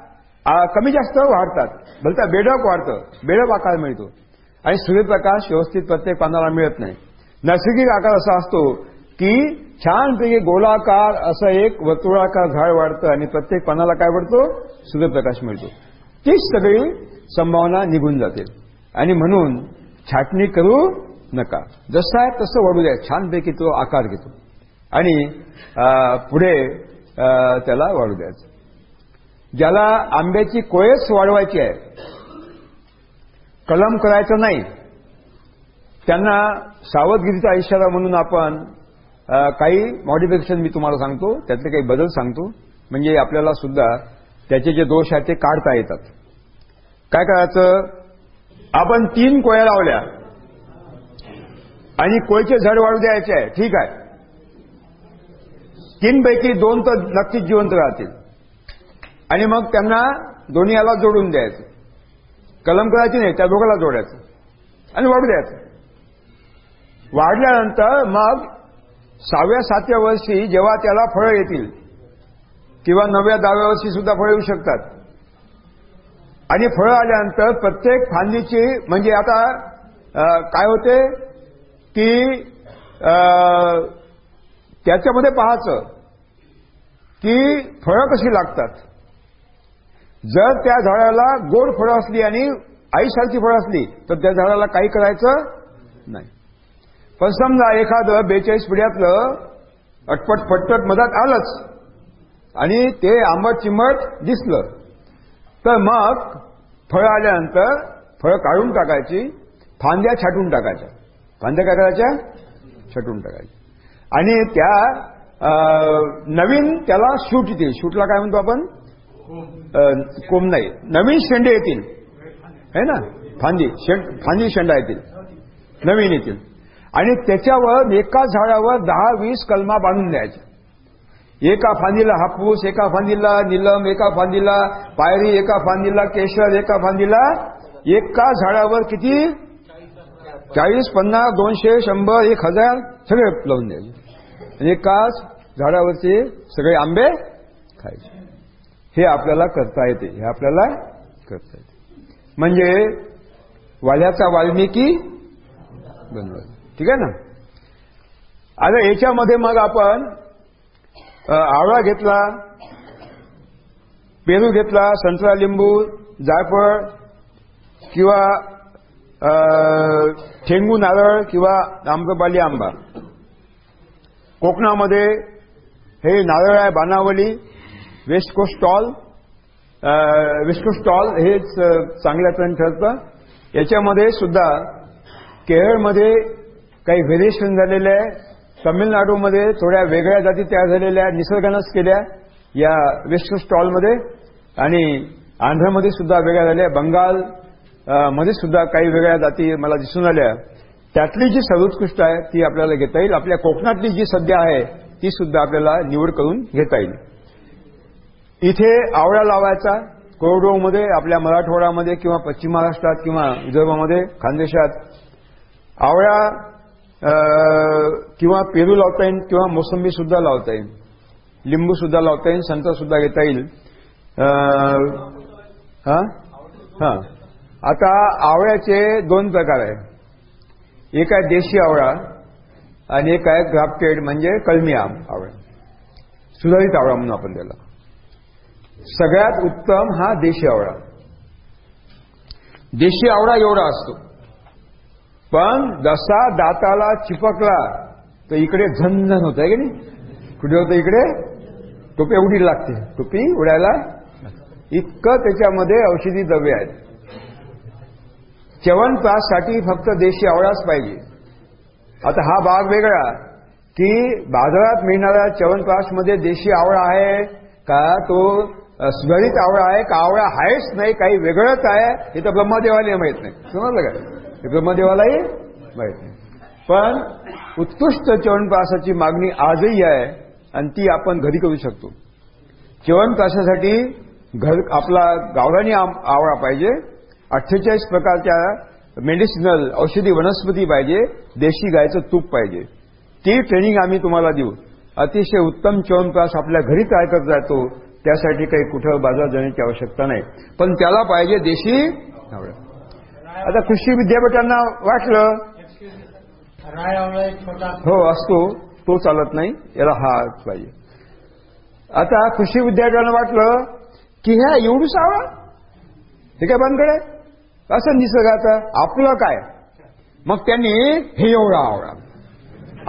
कमी जास्त वाढतात. भलता बेडक वाढतं. बेडक आकार मिळतो. आणि सूर्यप्रकाश व्यवस्थित प्रत्येक पानाला मिळत नाही. नैसर्गिक आकार असा असतो की छानपैकी गोलाकार असं एक वर्तुळाकार झाड वाढतं आणि प्रत्येक पानाला काय पडतो? सूर्यप्रकाश मिळतो. तीच सगळी संभावना निघून जाते. आणि म्हणून छाटणी करू नका. जसं आहे तसं वाढू द्या. छानपैकी तो आकार घेतो. आणि पुढे त्याला वाढू द्यायचं. ज्याला आंब्याची कोयच वाढवायची आहे. कलम करायचं नाही. त्यांना सावधगिरीचा इशारा म्हणून आपण काही मॉडिफिकेशन मी तुम्हाला सांगतो त्यातले काही बदल सांगतो. म्हणजे आपल्याला सुद्धा त्याचे जे दोष आहेत ते काढता येतात. काय करायचं? आपण तीन कोया लावल्या. आणि कोयचे झाड वाढू द्यायचे आहे. ठीक आहे. तीनपैकी दोन तर नक्कीच जिवंत राहतील. आणि मग त्यांना दोन्ही याला जोडून द्यायचं. कलम करायची नाही त्या दोघाला जोडायचं. आणि वाढू द्यायचं. वाढल्यानंतर मग सहाव्या सातव्या वर्षी जेव्हा त्याला फळं येतील किंवा नवव्या दहाव्या वर्षी सुद्धा फळं येऊ शकतात. आणि फळं आल्यानंतर प्रत्येक फांदीची म्हणजे आता काय होते की त्याच्यामध्ये पाहायचं की फळं कशी लागतात. जर त्या झाडाला गोड फळं असली आणि आईसारखी फळं असली तर त्या झाडाला काही करायचं नाही. पण समजा एखादं बेचाळीस पिढ्यातलं अटपट फटपट मधात आलंच आणि ते आंबट चिंबट दिसलं तर मग फळं आल्यानंतर फळं काढून टाकायची फांद्या छाटून टाकायच्या. फांद्या काय करायच्या? छाटून टाकायच्या. आणि त्या नवीन त्याला शूट येतील. शूटला काय म्हणतो आपण? कोंब नाही. नवीन शेंडे येतील. है ना? फांदी. फांदी शेंडा येतील. नवीन येतील. आणि त्याच्यावर एका झाडावर दहा वीस कलमा बांधून द्यायच्या एका फांदीला हापूस एका फांदीला निलम एका फांदीला पायरी एका फांदीला केशर एका फांदीला एका झाडावर किती? चाळीस पन्नास दोनशे शंभर एक हजार सगळे लावून द्यायचे. एकाच झाडावरचे सगळे आंबे खायचे. हे आपल्याला करता येते हे आपल्याला करता येते. म्हणजे वाल्याचा वाल्मिकी बनवायचा ठीक आहे ना? आता याच्यामध्ये मग आपण आवळा घेतला पेरू घेतला संत्रा लिंबू जायफळ किंवा ठेंगू नारळ किंवा आम्रपाली आंबा. कोकणामध्ये हे नारळ आहे Banavali. West coast tall west coast tall हेच चांगल्या ट्रेन ठरतं. याच्यामध्ये सुद्धा केरळमध्ये काही व्हेरिएशन झालेले आहे. तमिळनाडूमध्ये थोड्या वेगळ्या जाती तयार झालेल्या निसर्गानंच केल्या या वेस्ट कोस्ट स्टॉलमध्ये. आणि आंध्रमध्ये सुद्धा वेगळ्या झाल्या बंगाल मध्ये सुद्धा काही वेगळ्या जाती मला दिसून आल्या. त्यातली जी सर्वोत्कृष्ट आहे ती आपल्याला घेता येईल. आपल्या कोकणातली जी सध्या आहे ती सुद्धा आपल्याला निवड करून घेता येईल. इथे आवळा लावायचा कोरडोमध्ये आपल्या मराठवाड्यामध्ये किंवा पश्चिम महाराष्ट्रात किंवा विदर्भामध्ये खानदेशात. आवळा किंवा पेरू लावता येईल किंवा मोसंबी सुद्धा लावता येईल. लिंबू सुद्धा लावता येईल संत्र सुद्धा घेता येईल. हां? आता आवळ्याचे दोन प्रकार आहे एक आहे देशी आवळा आणि एक आहे ग्राफ्टेड म्हणजे कलमी आवळा. सुधारित आवळा म्हणून आपण त्याला. सगळ्यात उत्तम हा देशी आवळा. देशी आवळा एवढा असतो. पण जसा दाताला चिपकला तर इकडे झनझन होत आहे की नाही? कुठे होतं इकडे? टोपी एवढी लागते. टोपी उडायला इतकं त्याच्यामध्ये औषधी द्रव्य आहेत. च्यवनप्राससाठी फक्त देशी आवळाच पाहिजे. आता हा भाग वेगळा की बाजारात मिळणाऱ्या च्यवनप्रासमध्ये देशी आवळा आहे का? तो स्मरित आवळा आहे का आवळा आहेच नाही काही वेगळंच आहे हे तर ब्रह्मदेवालाही माहीत नाही. समजलं काय हे ब्रह्मदेवालाही माहीत नाही. पण उत्कृष्ट च्यवनप्रासाची मागणी आजही आहे आणि ती आपण घरी करू शकतो. च्यवनप्रासासाठी घर आपला गावरानी आवळा पाहिजे अठ्ठेचाळीस प्रकारच्या मेडिसिनल औषधी वनस्पती पाहिजे देशी गायचं तूप पाहिजे. ती ट्रेनिंग आम्ही तुम्हाला देऊ. अतिशय उत्तम च्यवनप्रास आपल्या घरी तयार करता येतो. त्यासाठी काही कुठं बाजार जाण्याची आवश्यकता नाही. पण त्याला पाहिजे देशी आवड आता कृषी विद्यापीठांना वाटलं हो असतो. तो चालत नाही. याला हा पाहिजे. आता कृषी विद्यापीठांना वाटलं की ह्या एवढूच आवळा हे काय बंदकडे असं निसर्गाचं आपलं काय? मग त्यांनी हे एवढा आवडा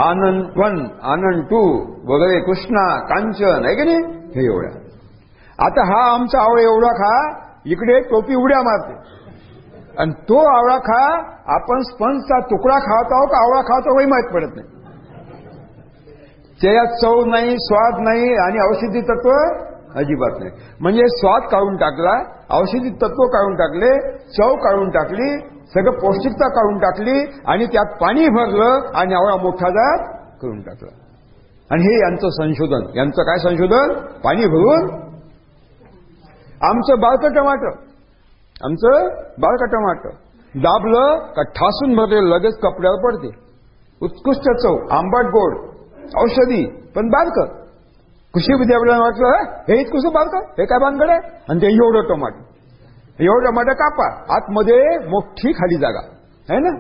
आनंद वन आनंद टू वगैरे कृष्णा कांचन आहे की नाही? हे एवढ्या आता हा आमचा आवळा एवढा खा इकडे टोपी उड्या मारते. आणि तो आवळा खा आपण स्पंजचा तुकडा खात आहोत का आवळा खात आहोत माहीत पडत नाही. त्याच्यात चव नाही स्वाद नाही आणि औषधी तत्व अजिबात नाही. म्हणजे स्वाद काढून टाकला औषधी तत्व काढून टाकले चव काढून टाकली सगळं पौष्टिकता काढून टाकली आणि त्यात पाणी भरलं आणि आवळा मोठा जात करून टाकला. आणि हे यांचं संशोधन. यांचं काय संशोधन? पाणी भरून आमचं बाळकं टमाटर आमचं बाळकं टमाटर दाबलं का ठासून भरले लगेच कपड्यावर पडते. उत्कृष्ट चव आंबट गोड औषधी पण बारकं कृषी विद्यापीठाने वाटलं हे इतकंसं बाळकं हे काय बांधगड आहे? आणि ते एवढं टमाटर एवढं टमाटर कापा. आतमध्ये मोठी खाली जागा. आहे ना?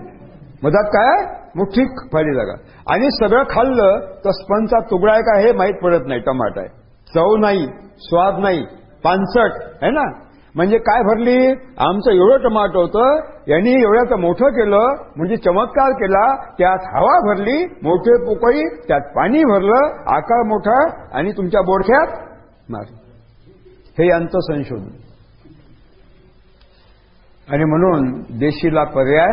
मधात काय मोठी खाली जागा. आणि सगळं खाल्लं तर स्पंचा तुगडा आहे का हे माहीत पडत नाही टमाटा आहे. चव नाही स्वाद नाही. पानसट आहे ना? म्हणजे काय भरली? आमचं एवढं टमाटो होतं यांनी एवढ्याचं मोठं केलं म्हणजे चमत्कार केला त्यात हवा भरली मोठे पोकळी त्यात पाणी भरलं आकार मोठा आणि तुमच्या बोडख्यात मार. हे यांचं संशोधन. आणि म्हणून देशीला पर्याय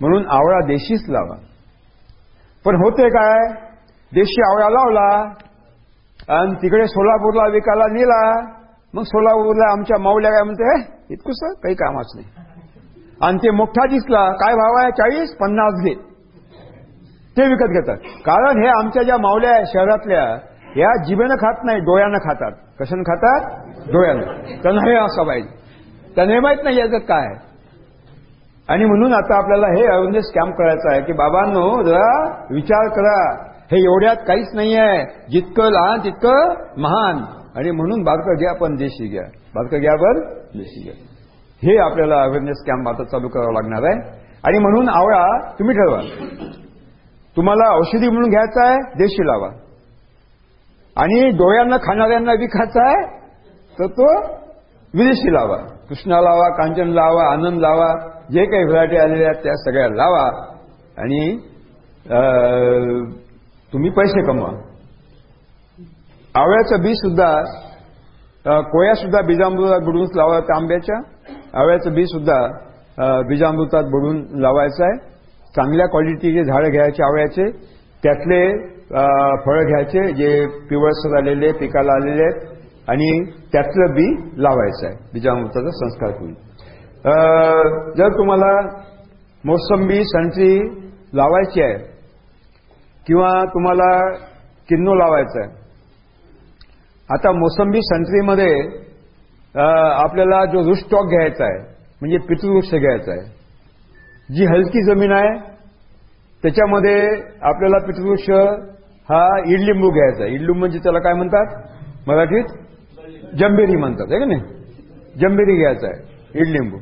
म्हणून आवळा देशीच लावा. पण होते काय? देशी आवळा लावला आणि तिकडे सोलापूरला विकायला नेला मग सोलापूरला आमच्या माऊल्या काय म्हणते इतकंच काही कामाच नाही. आणि ते मोठा दिसला काय भाव आहे? चाळीस पन्नास घे. ते विकत घेतात. कारण हे आमच्या ज्या माऊल्या शहरातल्या या जिभेनं खात नाही डोळ्यानं खातात. कशानं खातात? डोळ्यानं. त्यांना हे असं पाहिजे. त्यांना हे माहीत नाही याचं काय आणि म्हणून आता आपल्याला हे अवेअरनेस कॅम्प करायचं आहे की बाबांनो जरा विचार करा. हे एवढ्यात काहीच नाही आहे जितकं लहान तितकं महान. आणि म्हणून बारकं घ्या पण देशी घ्या. बारकं घ्या पण देशी घ्या. हे आपल्याला अवेअरनेस कॅम्प आता चालू करावं लागणार आहे. आणि म्हणून आवळा तुम्ही ठरवा. तुम्हाला औषधी म्हणून घ्यायचा आहे देशी लावा. आणि डोळ्यांना खाणाऱ्यांना विकायचा आहे तर तो विदेशी लावा. कृष्णा लावा कांचन लावा आनंद लावा. जे काही व्हरायटी आलेल्या आहेत त्या सगळ्या लावा. आणि तुम्ही पैसे कमवा. आवळ्याचं बी सुद्धा कोया सुद्धा बीजामृतात बुडून लावायचं आंब्याच्या आवळ्याचं बी सुद्धा बीजामृतात बुडून लावायचं आहे. चांगल्या क्वालिटीचे झाडं घ्यायचे आवळ्याचे. त्यातले फळं घ्यायचे जे पिवळसर आलेले पिकाला आलेले आहेत. आणि त्यातलं बी लावायचं आहे बीजामृताचा संस्कार होईल. जर तुम्हाला मोसंबी संत्री लावायची आहे किंवा तुम्हाला किन्नू लावायचं आहे आता मोसंबी संत्रीमध्ये आपल्याला जो रुस्टॉक घ्यायचा आहे म्हणजे पितृवृक्ष घ्यायचा आहे जी हलकी जमीन आहे त्याच्यामध्ये आपल्याला पितृवृक्ष हा इडलिंबू घ्यायचा आहे इडलिंबू म्हणजे त्याला काय म्हणतात? मराठीत? जंबेरी म्हणतात आहे का नाही? जंबेरी घ्यायचा आहे इडलिंबू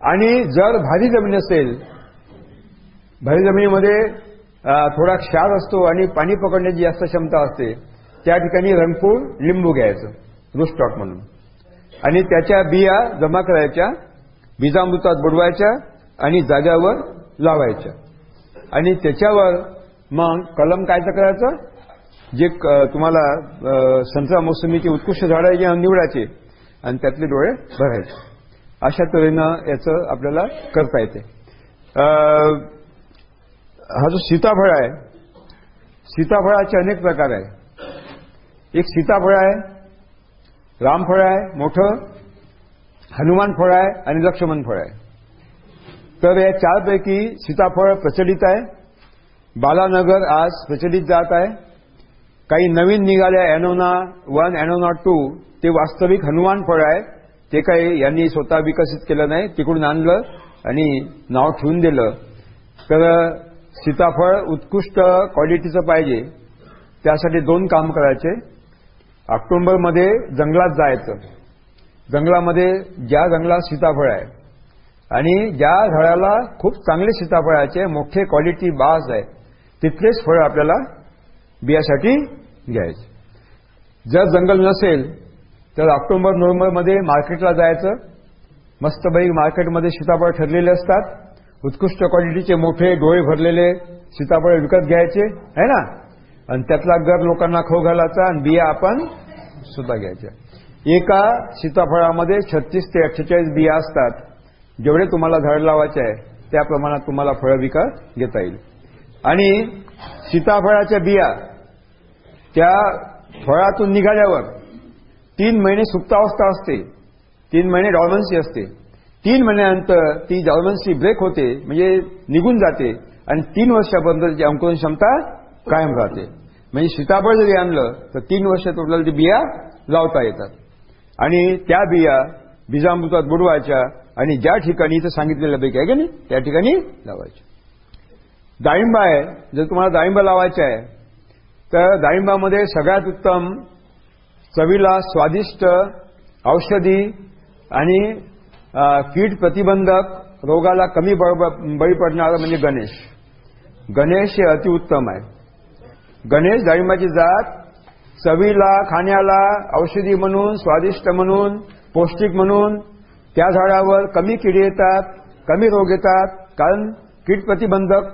आणि जर भारी जमीन असेल भारी जमिनीमध्ये थोडा क्षार असतो आणि पाणी पकडण्याची जास्त क्षमता असते त्या ठिकाणी रंगफूळ लिंबू घ्यायचं रुस्टॉक म्हणून. आणि त्याच्या बिया जमा करायच्या बीजामृतात बुडवायच्या आणि जाग्यावर लावायच्या. आणि त्याच्यावर मग कलम काय करायचं जे तुम्हाला संत्रा मोसमीची उत्कृष्ट झाडं जे निवडायचे आणि त्यातले डोळे भरायचे. अशा तऱ्हेनं याचं आपल्याला करता येते. हा जो सीताफळ आहे सीताफळाचे अनेक प्रकार आहे. एक सीताफळ आहे रामफळ आहे मोठं हनुमान फळ आहे आणि लक्ष्मण फळ आहे. तर या चारपैकी सीताफळ प्रचलित आहे. बालानगर आज प्रचलित जात आहे. काही नवीन निघाल्या अॅनोना वन अॅनोना टू ते वास्तविक हनुमान फळ आहे. ते काही यांनी स्वतः विकसित केलं नाही तिकडून आणलं आणि नाव ठेवून दिलं. तर सीताफळ उत्कृष्ट क्वालिटीचं पाहिजे त्यासाठी दोन काम करायचे. ऑक्टोबरमध्ये जंगलात जायचं. जंगलामध्ये ज्या जंगलात सीताफळ आहे आणि ज्या झाडाला खूप चांगले सीताफळाचे मोठे क्वालिटी बाज आहे तिथलेच फळ आपल्याला बियासाठी घ्यायचे. जर जंगल नसेल तर ऑक्टोबर नोव्हेंबरमध्ये मार्केटला जायचं. मस्तपैकी मार्केटमध्ये सीताफळ ठरलेले असतात. उत्कृष्ट क्वालिटीचे मोठे डोळे भरलेले सीताफळ विकत घ्यायचे आहे ना? आणि त्यातला गर लोकांना खाऊ घालायचा आणि बिया आपण सुद्धा घ्यायच्या. एका सीताफळामध्ये छत्तीस ते अठ्ठेचाळीस बिया असतात. जेवढे तुम्हाला झाड लावायचे आहे त्या प्रमाणात तुम्हाला फळं विकत घेता येईल. आणि सीताफळाच्या बिया त्या फळातून निघाल्यावर तीन महिने सुप्तावस्था असते. तीन महिने डॉर्मन्सी असते. तीन महिन्यानंतर ती जॉर्मन्सी ब्रेक होते म्हणजे निघून जाते. आणि तीन वर्षापर्यंत त्याची अंकुरण क्षमता कायम राहते. म्हणजे सीताफळ जरी आणलं तर तीन वर्ष आपल्याला ती बिया लावता येतात. आणि त्या बिया बीजामृतात बुडवायच्या आणि ज्या ठिकाणी इथं सांगितलेल्यापैकी आहे की नाही त्या ठिकाणी लावायच्या. डाळिंब आहे जर तुम्हाला डाळिंब लावायचं आहे तर डाळिंबामध्ये सगळ्यात उत्तम चवीला स्वादिष्ट औषधी आणि कीड प्रतिबंधक रोगाला कमी बळी पडणारं म्हणजे गणेश. गणेश हे अतिउत्तम आहे. गणेश डाळिंबाची जात चवीला खाण्याला औषधी म्हणून स्वादिष्ट म्हणून पौष्टिक म्हणून त्या झाडावर कमी किडे येतात कमी रोग येतात कारण कीड प्रतिबंधक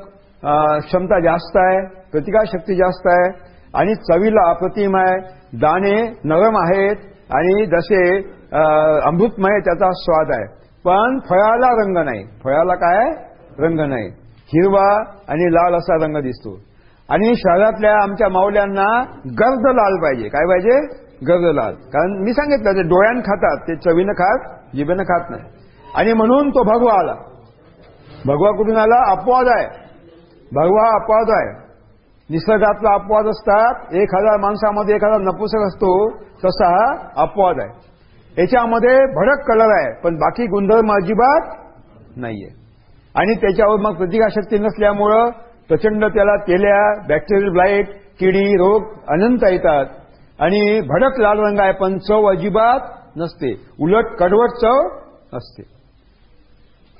क्षमता जास्त आहे प्रतिकारशक्ती जास्त आहे आणि चवीला अप्रतिम आहे. दाणे नरम आहेत आणि जसे अमृतमय त्याचा स्वाद आहे. पण फळाला रंग नाही. फळाला काय? रंग नाही. हिरवा आणि लाल असा रंग दिसतो. आणि शहरातल्या आमच्या माऊल्यांना गर्द लाल पाहिजे. काय पाहिजे? गर्द लाल. कारण मी सांगितलं ते डोळ्यानं खातात ते चवीनं खात जिभेनं खात नाही. आणि म्हणून तो भगवा आला. भगवा कुठून आला? अपवाद आहे. भगवा अपवाद आहे. निसर्गातला अपवाद असतात. एक हजार माणसामध्ये एक हजार नपुसक असतो तसा हा अपवाद आहे. याच्यामध्ये भडक कलर आहे पण बाकी गुणधर्म अजिबात नाहीये. आणि त्याच्यावर मग प्रतिकारशक्ती नसल्यामुळं प्रचंड त्याला तेल्या बॅक्टेरियल ब्लाईट किडी रोग अनंत येतात. आणि भडक लाल रंग आहे पण चव अजिबात नसते. उलट कडवट चव असते.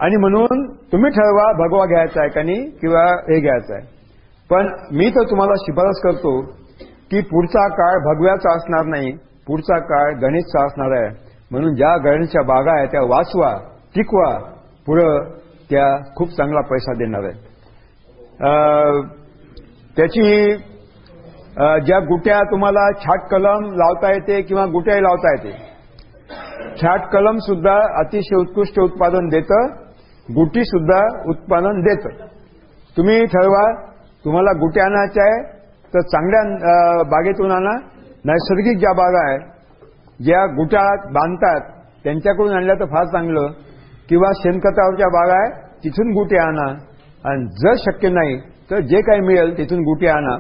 आणि म्हणून तुम्ही ठरवा भगवा घ्यायचा आहे का नाही किंवा हे घ्यायचं आहे. पण मी तर तुम्हाला शिफारस करतो की पुढचा काळ भगव्याचा असणार नाही. पुढचा काळ गणेशचा असणार आहे. म्हणून ज्या गणेशच्या बागा आहेत त्या वाचवा टिकवा. पुढं त्या खूप चांगला पैसा देणार आहे त्याची ज्या गुट्या तुम्हाला छाट कलम लावता येते किंवा गुट्याही लावता येते छाट कलम सुद्धा अतिशय उत्कृष्ट उत्पादन देतं गुटी सुद्धा उत्पादन देतं. तुम्ही ठरवा तुम्हाला गुट्या आणायच्या आहे तर चांगल्या बागेतून आणा. नैसर्गिक ज्या बागा आहे ज्या गुटाळात बांधतात त्यांच्याकडून आणल्या तर फार चांगलं. किंवा शेणखतावरच्या बागा आहे तिथून गुटे आणा. आणि जर शक्य नाही तर जे काही मिळेल तिथून गुटे आणा.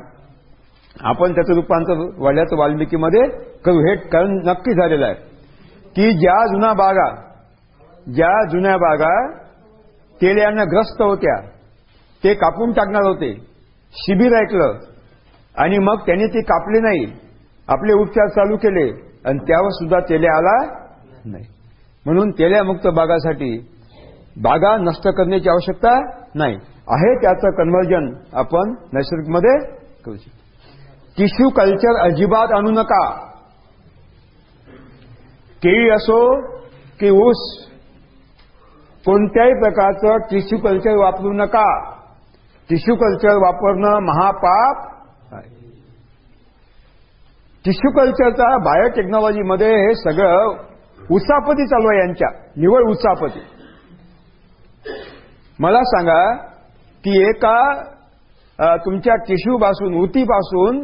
आपण त्याचं रूपांतर वड्याचं वाल्मिकीमध्ये करू. हे कारण नक्की झालेलं आहे. की ज्या जुन्या बागा ज्या जुन्या बागा तेल्यानं ग्रस्त होत्या ते कापून टाकणार होते. शिबिर ऐकलं. आणि मग त्यांनी ती कापली नाही. आपले उपचार चालू केले आणि त्यावर सुद्धा तेल्या आला नाही. म्हणून तेल्यामुक्त बागासाठी बागा नष्ट करण्याची आवश्यकता नाही. आहे त्याचं कन्व्हर्जन आपण नैसर्गिकमध्ये करू शकतो. टिश्यू कल्चर अजिबात आणू नका. केळी असो की ऊस कोणत्याही प्रकारचं टिश्यू कल्चर वापरू नका. टिश्यू कल्चर वापरणं महापाप. टिश्यू कल्चरचा बायोटेक्नॉलॉजीमध्ये हे सगळं उचापती चालू आहे यांच्या. निवड उचापती मला सांगा की एका तुमच्या टिश्यूपासून उतीपासून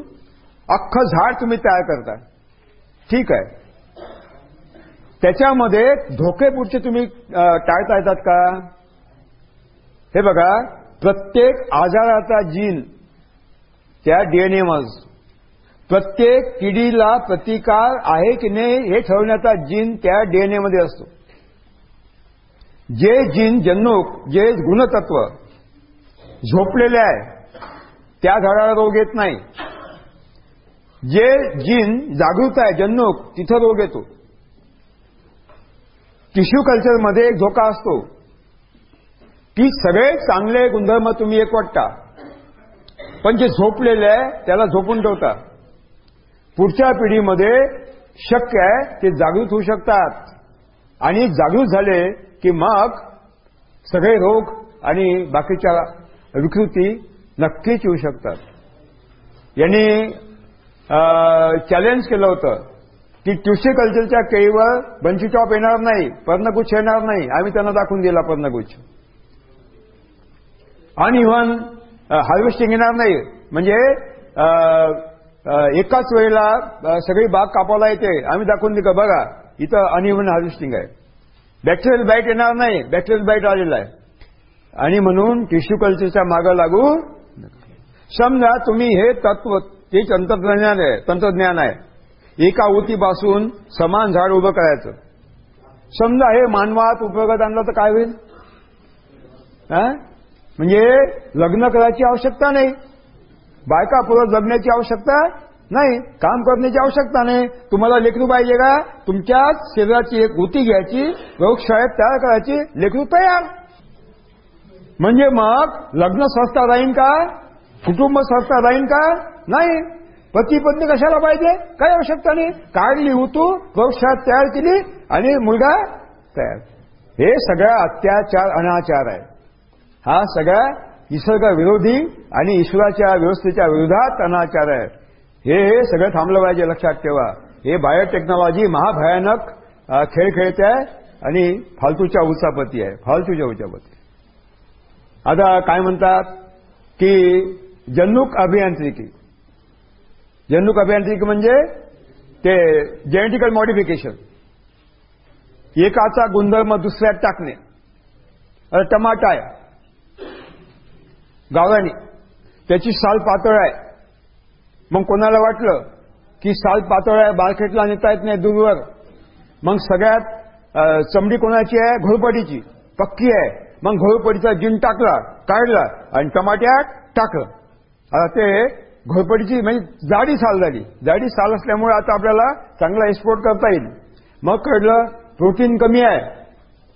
अख्खं झाड तुम्ही तयार करता ठीक आहे. त्याच्यामध्ये धोके पुढचे तुम्ही टाळता येतात का? हे बघा प्रत्येक आजाराचा जीन त्या डीएनए प्रत्येक किडीला प्रतिकार आहे की नाही हे ठरवण्याचा जीन त्या डीएनए मध्ये असतो. जे जीन जन्मूक जे गुणतत्व झोपलेले आहे त्या झाडाला रोग येत नाही. जे जीन जागृत आहे जन्मूक तिथं रोग येतो. टिश्यू कल्चरमध्ये एक धोका असतो. की सगळे चांगले गुणधर्म तुम्ही एक वाटता. पण जे झोपलेले आहे त्याला झोपून ठेवता. पुढच्या पिढीमध्ये शक्य आहे ते जागृत होऊ शकतात. आणि जागृत झाले की मग सगळे रोग आणि बाकीच्या विकृती नक्कीच येऊ शकतात. यांनी चॅलेंज केलं होतं की ट्युशी कल्चरच्या केळीवर बंची टॉप येणार नाही पर्णगुच्छ येणार नाही. आम्ही त्यांना दाखवून दिला पर्णगुच्छ. आणि इव्हन हार्वेस्टिंग येणार नाही. म्हणजे एकाच वेळेला सगळी बाग कापायला येते. आम्ही दाखवून दिलं बघा इथं अनइव्हन हार्वेस्टिंग आहे. बॅक्टेरियल बाईट येणार नाही. बॅक्टेरियल बाईट आलेला आहे. आणि म्हणून टिश्यू कल्चरच्या मागं लागू समजा तुम्ही हे तत्व ते तंत्रज्ञान आहे तंत्रज्ञान आहे. एका उतीपासून समान झाड उभं करायचं. समजा हे मानवात उपयोगात आणलं तर काय होईल? हा? म्हणजे लग्न करायची आवश्यकता नाही. बायका परत जगण्याची आवश्यकता नाही काम करण्याची आवश्यकता नाही. तुम्हाला लेखरू पाहिजे का? तुमच्या शरीराची एक गोती घ्यायची प्रयोगशाळेत तयार करायची लेखरू तयार. म्हणजे मग लग्न संस्था राहीन का? कुटुंब संस्था राहीन का? नाही. पती पत्नी कशाला पाहिजे? काय आवश्यकता नाही. काढली उतू प्रयोगशाळेत तयार केली आणि मुलगा तयार. हे सगळा अत्याचार अनाचार आहे. हा सगळा निसर्ग विरोधी आणि ईश्वराच्या व्यवस्थेच्या विरोधात अनाचार आहे. हे हे सगळं थांबलं पाहिजे लक्षात ठेवा. हे बायोटेक्नॉलॉजी महाभयानक खेळ खेळते आहे आणि फालतूच्या उचापती आहे. फालतूच्या उचापती. आता काय म्हणतात की जन्नुक अभियांत्रिकी. जन्नुक अभियांत्रिकी म्हणजे ते जेनेटिकल मॉडिफिकेशन एकाचा गुणधर्म दुसऱ्यात टाकणे. टमाटा आहे. गावानी. त्याची साल पातळ आहे. मग कोणाला वाटलं की साल पातळ आहे मार्केटला नेता येत नाही दूरवर? मग सगळ्यात चमडी कोणाची आहे? घोळपडीची. पक्की आहे. मग घोळपडीचा जिन टाकला काढला आणि टमाट्यात टाकलं. आता ते घोळपडीची म्हणजे जाडी साल झाली. जाडी साल असल्यामुळे आता आपल्याला चांगला एक्सपोर्ट करता येईल. मग कळलं प्रोटीन कमी आहे.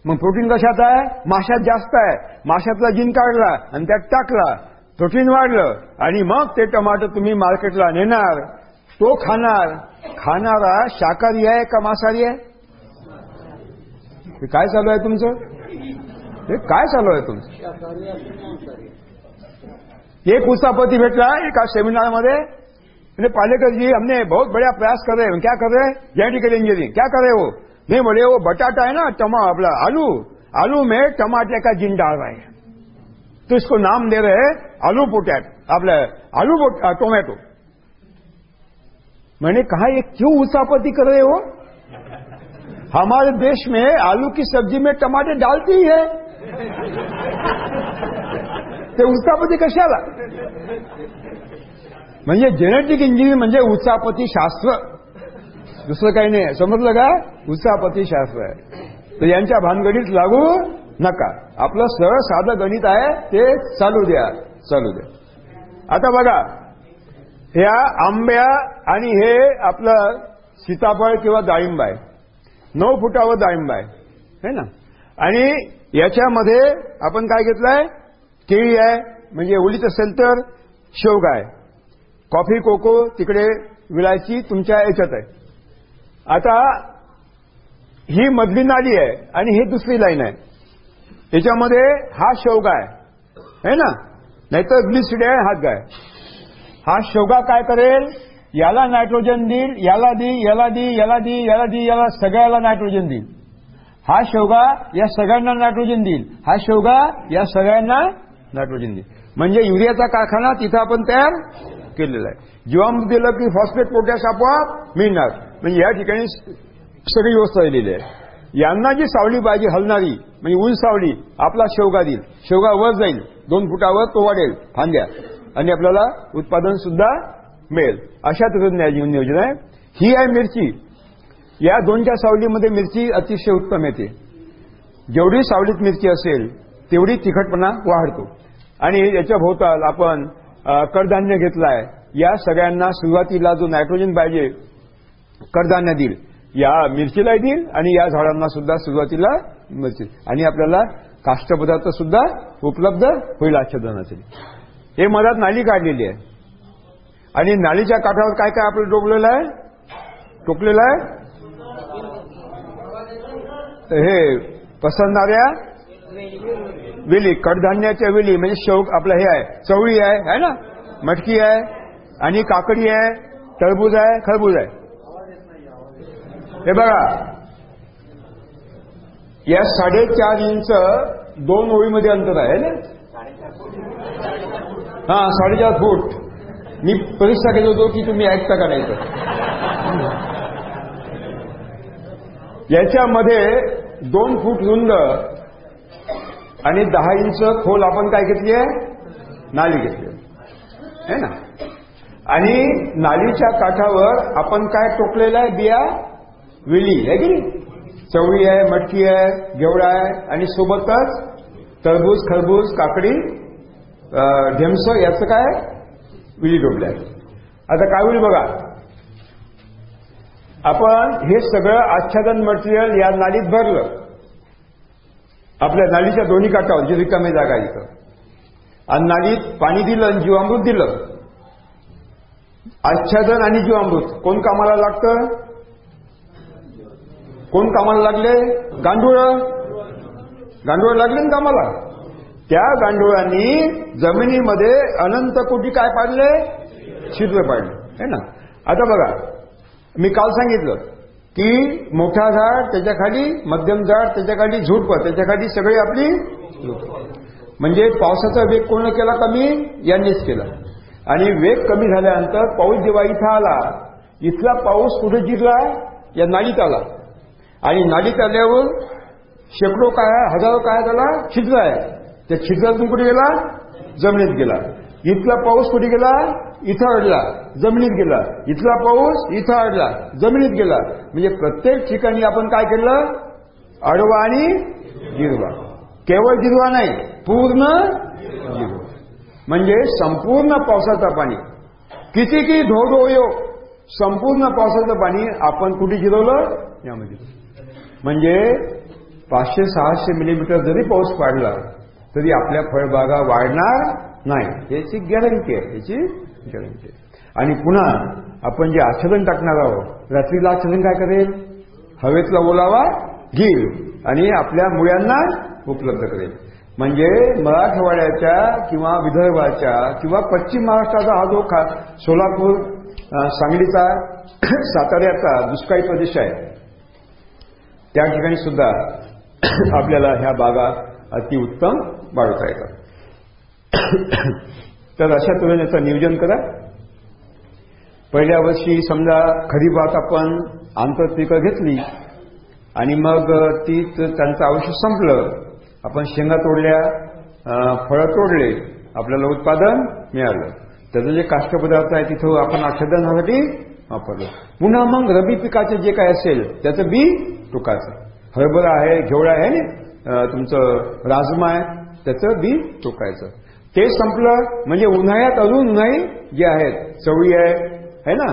मग प्रोटीन कशात आहे? माशात जास्त आहे. माशातला जिन काढला आणि त्यात टाकला. प्रोटीन वाढलं आणि मग ते टमाटर तुम्ही मार्केटला नेणार. तो खाणार. खाणारा शाकाहारी आहे का मांसाहारी आहे? काय चालू आहे तुमचं? हे काय चालू आहे तुमचं? एक उत्सापती भेटला एका सेमिनारमध्ये. में मैंने पालेकर जी हमने बहुत बड़ा प्रयास कर. रहे हैं क्या कर रहे? हैं जेनेटिकल इंजीनियरिंग क्या कर रहे हो? नहीं बोले वो बटाटा है ना टमा अपना आलू आलू में टमाटे का जिन डाल रहे हैं तो इसको नाम दे रहे हैं आलू पोटैट अपने आलू पोट- टोमेटो मैंने कहा ये क्यों उसापति कर रहे हो हमारे देश में आलू की सब्ज़ी में टमाटर डालती ही है ते उचापती कशाला म्हणजे जेनेटिक इंजिनिअरिंग म्हणजे उचापती शास्त्र दुसरं काही नाही. समजलं का? उत्साहपती शास्त्र आहे. तर यांच्या भानगडीत लागू नका. आपलं सरळ साधं गणित आहे ते चालू द्या. चालू द्या. आता बघा. ह्या आंब्या आणि हे आपलं सीताफळ किंवा डाळिंब आहे. नऊ फुटावर डाळिंब आहे. है ना? आणि याच्यामध्ये आपण काय घेतलंय? केळी आहे म्हणजे ओलीत असेल तर शेवगा आहे. कॉफी कोको तिकडे विलायची तुमच्या याच्यात आहे. आता ही मधली नाली आहे आणि ही दुसरी लाईन आहे. याच्यामध्ये हा शेवगा आहे. है ना? नाहीतर ग्लिसिड आहे हात गाय. हा शेवगा काय करेल? याला नायट्रोजन देईल याला दी याला दी याला दी याला दी याला सगळ्याला नायट्रोजन देईल. हा शेवगा या सगळ्यांना नायट्रोजन देईल. हा शेवगा या सगळ्यांना नायट्रोजन देईल. म्हणजे युरियाचा कारखाना तिथं आपण तयार केलेला आहे. जीवामृत दिलं की फॉस्फेट पोटॅश आपोआप मिळणार. म्हणजे या ठिकाणी सगळी व्यवस्था झालेली आहे. यांना जी सावली पाहिजे हलणारी म्हणजे ऊन सावली आपला शेवगा देईल. शेवगा वर जाईल दोन फुटावर तो वाढेल फांद्या. आणि आपल्याला उत्पादन सुद्धा मिळेल. अशा तंत्रज्ञानाची नियोजन आहे. ही आहे मिरची. या दोनच्या सावलीमध्ये मिरची अतिशय उत्तम येते. जेवढी सावलीत मिरची असेल तेवढी तिखटपणा वाढतो. आणि याच्या भोवताल आपण कडधान्य घेतलाय. या सगळ्यांना सुरुवातीला जो नायट्रोजन पाहिजे कडधान्य देईल. या मिरचीला देईल आणि या झाडांना सुद्धा सुरुवातीला मिरची. आणि आपल्याला काष्टपदार्थ सुद्धा उपलब्ध होईल आच्छादनासाठी हे मधात नाली काढलेली आहे. आणि नालीच्या काठावर काय काय आपलं टोकलेलं आहे? टोकलेलं आहे? हे पसरणाऱ्या वेली कडधान्याच्या वेली म्हणजे शौक आपलं हे आहे. चवळी आहे है ना? मटकी आहे आणि काकडी आहे टरबूज आहे खरबूज आहे. हे बघा. या साडेचार इंच दोन ओळीमध्ये अंतर आहे ना? हा साडेचार फूट. मी परीक्षा केली होतो की तुम्ही ऐकता का नाही तर याच्यामध्ये दोन फूट रुंद आणि दहा इंच खोल आपण काय घेतली आहे? नाली घेतली आहे. ना? आणि नालीच्या काठावर आपण काय टोकलेलं आहे? बिया? विली आहे की नाही? चवळी आहे मटकी आहे गेवडा आहे आणि सोबतच टरबूज खरबूज काकडी ढेमस याचं काय विली टोकले आहे. आता काय होईल बघा? आपण हे सगळं आच्छादन मटेरियल या नालीत भरलं. आपल्या नालीच्या दोन्ही काठावर जी रिकामी जागा इथं. आणि नालीत पाणी दिलं आणि जीवामृत दिलं. आच्छादन आणि जीवामृत कोण कामाला लागतं? कोण कामाला लागले? गांडूळ. गांडूळ लागले ना कामाला? त्या गांडुळांनी जमिनीमध्ये अनंत कोटी काय पाडले? छिद्र पाडले. है ना? आता बघा मी काल सांगितलं की मोठा झाड त्याच्याखाली मध्यम झाड त्याच्याखाली झुडप झुडपं सगळी आपली म्हणजे पावसाचा वेग कोण केला कमी? यांनीच केला. आणि वेग कमी झाल्यानंतर पाऊस जेव्हा इथं आला इथला पाऊस कुठे जिरला? या नाळीत आला. आणि नालीत आल्यावर शेकडो काय हजारो काय त्याला छिद्र आहे. त्या छिद्रातून कुठे गेला? जमिनीत गेला. इथला पाऊस कुठे गेला? इथं अडला. जमिनीत गेला. इथला पाऊस इथं अडला. जमिनीत गेला. म्हणजे प्रत्येक ठिकाणी आपण काय केलं? अडवा आणि जिरवा केवळ जिरवा नाही पूर्ण जिरवा म्हणजे संपूर्ण पावसाचं पाणी. किती की धो धो यो संपूर्ण पावसाचं पाणी आपण कुठे जिरवलं यामध्ये. म्हणजे पाचशे सहाशे मिलीमीटर जरी पाऊस पाडला तरी आपल्या फळबागा वाढणार नाही. याची गॅरंटी आहे याची गॅरंटी आहे. आणि पुन्हा आपण जे आच्छादन टाकणार आहोत रात्रीला आच्छादन काय करेल? हवेतला ओलावा घेईल आणि आपल्या मुळ्यांना उपलब्ध करेल. म्हणजे मराठवाड्याच्या किंवा विदर्भाच्या किंवा पश्चिम महाराष्ट्राचा हा जो खा सोलापूर सांगलीचा (clears throat) साताऱ्याचा दुष्काळी प्रदेश आहे त्या ठिकाणी सुद्धा (clears throat) आपल्याला ह्या बागा अतिउत्तम वाढवता येतात तर अशा तुलनेचं नियोजन करा. पहिल्या वर्षी समजा खरीपात आपण आंतरपिकं घेतली आणि मग ती त्यांचं आयुष्य संपलं. आपण शेंगा तोडल्या फळं तोडले आपल्याला उत्पादन मिळालं. त्याचं जे काष्टपदार्थ आहे तिथं आपण आच्छादनासाठी वापरलं. पुन्हा मग रबी पिकाचे जे काय असेल त्याचं बी टोकाचं. हरभरा आहे घेवळा आहे ना तुमचं राजमा आहे त्याचं बी टोकायचं. ते संपलं म्हणजे उन्हाळ्यात अजून उन्हाळी जे आहेत चवळी आहे है ना?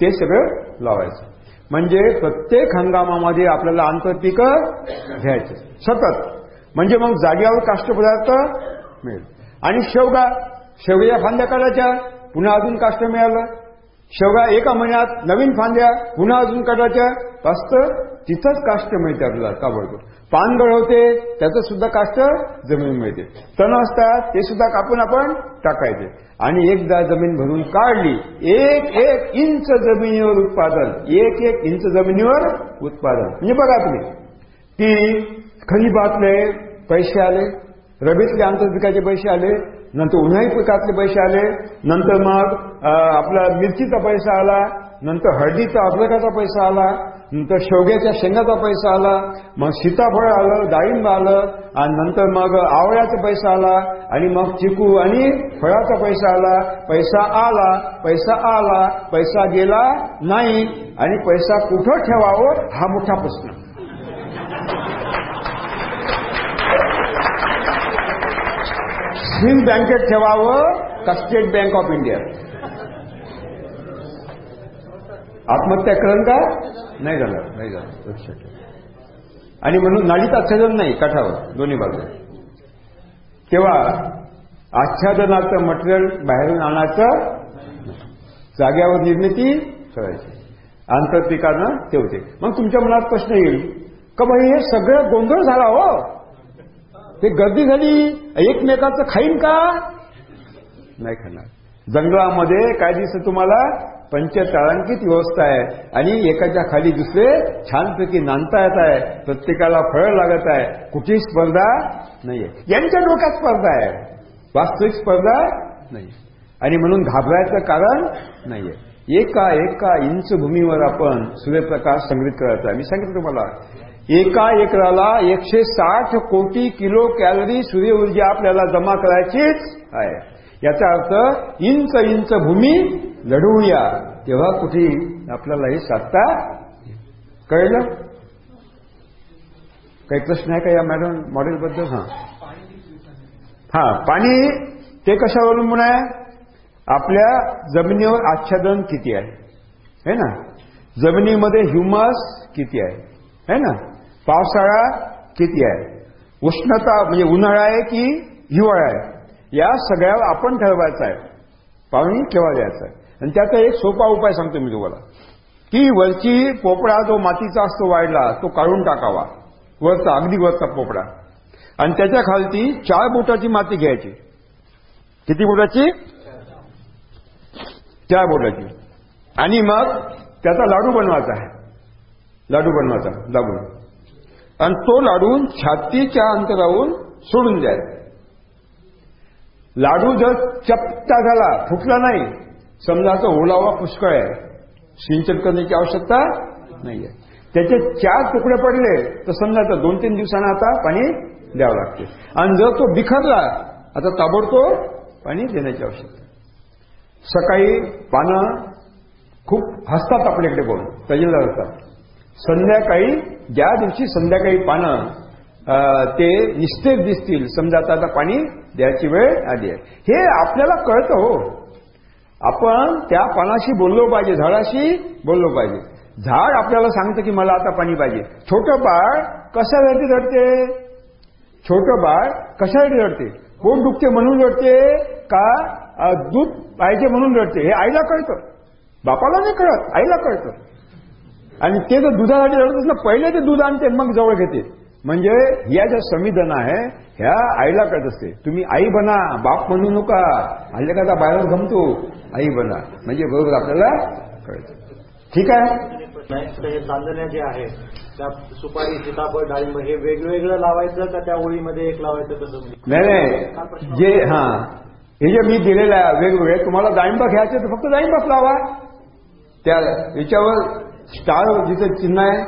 ते सगळं लावायचं. म्हणजे प्रत्येक हंगामामध्ये आपल्याला आंतरपिकं घ्यायचं. सतत. म्हणजे मग जाग्यावर काष्टपदार्थ मिळेल. आणि शेवगा शेवग्या फांद्या काढायच्या. पुन्हा अजून काष्ट मिळालं. शेवगा एका महिन्यात नवीन फांद्या पुन्हा अजून काढायच्या असत तिथंच काष्ट मिळते आपल्याला ताबडतोब पानगळ होते त्याचं सुद्धा काष्ट जमीन मिळते. तण असतात ते सुद्धा कापून आपण टाकायचे. आणि एकदा जमीन भरून काढली एक एक इंच जमिनीवर उत्पादन एक एक इंच जमिनीवर उत्पादन. म्हणजे बघा तुम्ही ती खनिबातले पैसे आले रबीतले आंतरपिकाचे पैसे आले नंतर उन्हाळी पिकातले पैसे आले नंतर मग आपला मिरचीचा पैसा आला नंतर हळदीचा अद्रकाचा पैसा आला नंतर शेवग्याच्या शेंगाचा पैसा आला मग सीताफळ आलं डाळिंब आलं आणि नंतर मग आवळ्याचा पैसा आला आणि मग चिकू आणि फळाचा पैसा आला पैसा आला पैसा आला पैसा गेला नाही आणि पैसा कुठं ठेवावं हा मोठा प्रश्न. सिंध बँकेत ठेवावं का स्टेट बँक ऑफ इंडिया? आत्महत्या करण का? नाही झालं नाही झालं. लक्षात आणि म्हणून नाडीत आच्छादन नाही काठावर दोन्ही बाजू तेव्हा आच्छादनाचं मटेरियल बाहेरून आणायचं जाग्यावर निर्मिती करायची. आंतरपिकानं ते मग तुमच्या मनात प्रश्न येईल का भाई हे सगळं गोंधळ झाला हो? ते गर्दी झाली. एकमेकाचं खाईन का? नाही खाणार. जंगलामध्ये काय दिसत तुम्हाला? पंचतारांकित व्यवस्था आहे. आणि एकाच्या खाली दुसरे छानपैकी नांदता येत आहे. प्रत्येकाला फळ लागत आहे. कुठेही स्पर्धा नाहीये. यांच्या डोक्यात स्पर्धा आहे. वास्तविक स्पर्धा नाही आणि म्हणून घाबरायचं कारण नाहीये. एका एका इंच भूमीवर आपण सूर्यप्रकाश संग्रहित करायचा आहे. मी सांगितलं तुम्हाला. एका एकराला एकशे साठ कोटी किलो कॅलरी सूर्य ऊर्जा आपल्याला जमा करायचीच आहे. याचा अर्थ इंच इंच भूमी लढवूया तेव्हा कुठे आपल्याला हे साधता कळलं? काही प्रश्न आहे का या मॅडम मॉडेलबद्दल? हा. हा पाणी ते कशावर अवलंबून आहे? आपल्या जमिनीवर आच्छादन किती आहे? है ना? जमिनीमध्ये ह्युमस किती आहे? है ना? पावसाळा किती आहे? उष्णता म्हणजे उन्हाळा आहे की हिवाळा आहे? या सगळ्या आपण ठरवायचं आहे. पाणी केव्हा द्यायचं आहे. आणि त्याचा एक सोपा उपाय सांगतो मी तुम्हाला. की वरची पोपडा जो मातीचा असतो वाढला तो काढून टाकावा. वरचा अगदी वरचा पोपडा आणि त्याच्या खालती चार बोटाची माती घ्यायची. किती बोटाची? चार बोटाची. आणि मग त्याचा लाडू बनवायचा आहे. लाडू बनवायचा लागून. आणि तो लाडू छातीच्या अंतरावरून सोडून द्यायचा. लाडू जर चपटा झाला फुटला नाही समजा असं ओलावा पुष्कळ आहे सिंचन करण्याची आवश्यकता नाही आहे त्याचे चार तुकडे पडले तर समजा आता दोन तीन दिवसांना आता पाणी द्यावं लागते. आणि जर तो बिखरला आता ताबडतोब पाणी देण्याची आवश्यकता. सकाळी पानं खूप हसतात आपल्याकडे बोलून तजिला असतात संध्याकाळी ज्या दिवशी संध्याकाळी पानं ते निस्तेज दिसतील समजा आता आता पाणी द्यायची वेळ आली आहे. हे आपल्याला कळतं हो. आपण त्या पानाशी बोललो पाहिजे झाडाशी बोललो पाहिजे. झाड आपल्याला सांगतं की मला आता पाणी पाहिजे. छोटं बाळ कशासाठी रडते? छोटं बाळ कशासाठी रडते? पोट दुखते म्हणून रडते का दूध पाहिजे म्हणून रडते? हे आईला कळतं. बापाला नाही कळत आईला कळतं. आणि ते जर दुधासाठी रडत ना पहिले ते दूध आणते मग जवळ घेते. म्हणजे या ज्या संविधान आहे ह्या आईला कळत असते. तुम्ही आई बना बाप म्हणू नका हल्ले का बाहेर गमतो आई बना. म्हणजे बरोबर आपल्याला कळतं. ठीक आहे? हे चांदण्या जे आहे त्या सुपारी सीताफळ डाळिंब हे वेगवेगळं लावायचं का त्या ओळीमध्ये एक लावायचं कसं नाही नाही. जे हा. हे जे मी दिलेलं आहे वेगवेगळे तुम्हाला डाळिंब घ्यायचे तर फक्त डाळिंबच लावा. त्या याच्यावर स्टार जिथे चिन्ह आहे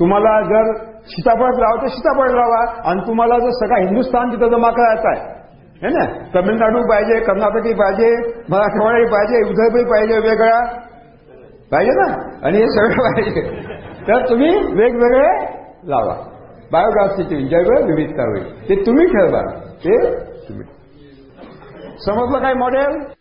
तुम्हाला जर सीताफळ लावा तर सीताफळ लावा. आणि तुम्हाला जर सगळा हिंदुस्थान तिथं जमा करायचा आहे. है ना? तमिळनाडू पाहिजे कर्नाटकी पाहिजे मराठवाडी पाहिजे उदयपूर पाहिजे वेगळा. पाहिजे ना? आणि हे सगळं (laughs) पाहिजे. तर तुम्ही वेगवेगळे लावा. बायोडायव्हर्सिटी जैव विविधता होईल. ते तुम्ही ठरवा. ते तुम्ही. समजलं काय मॉडेल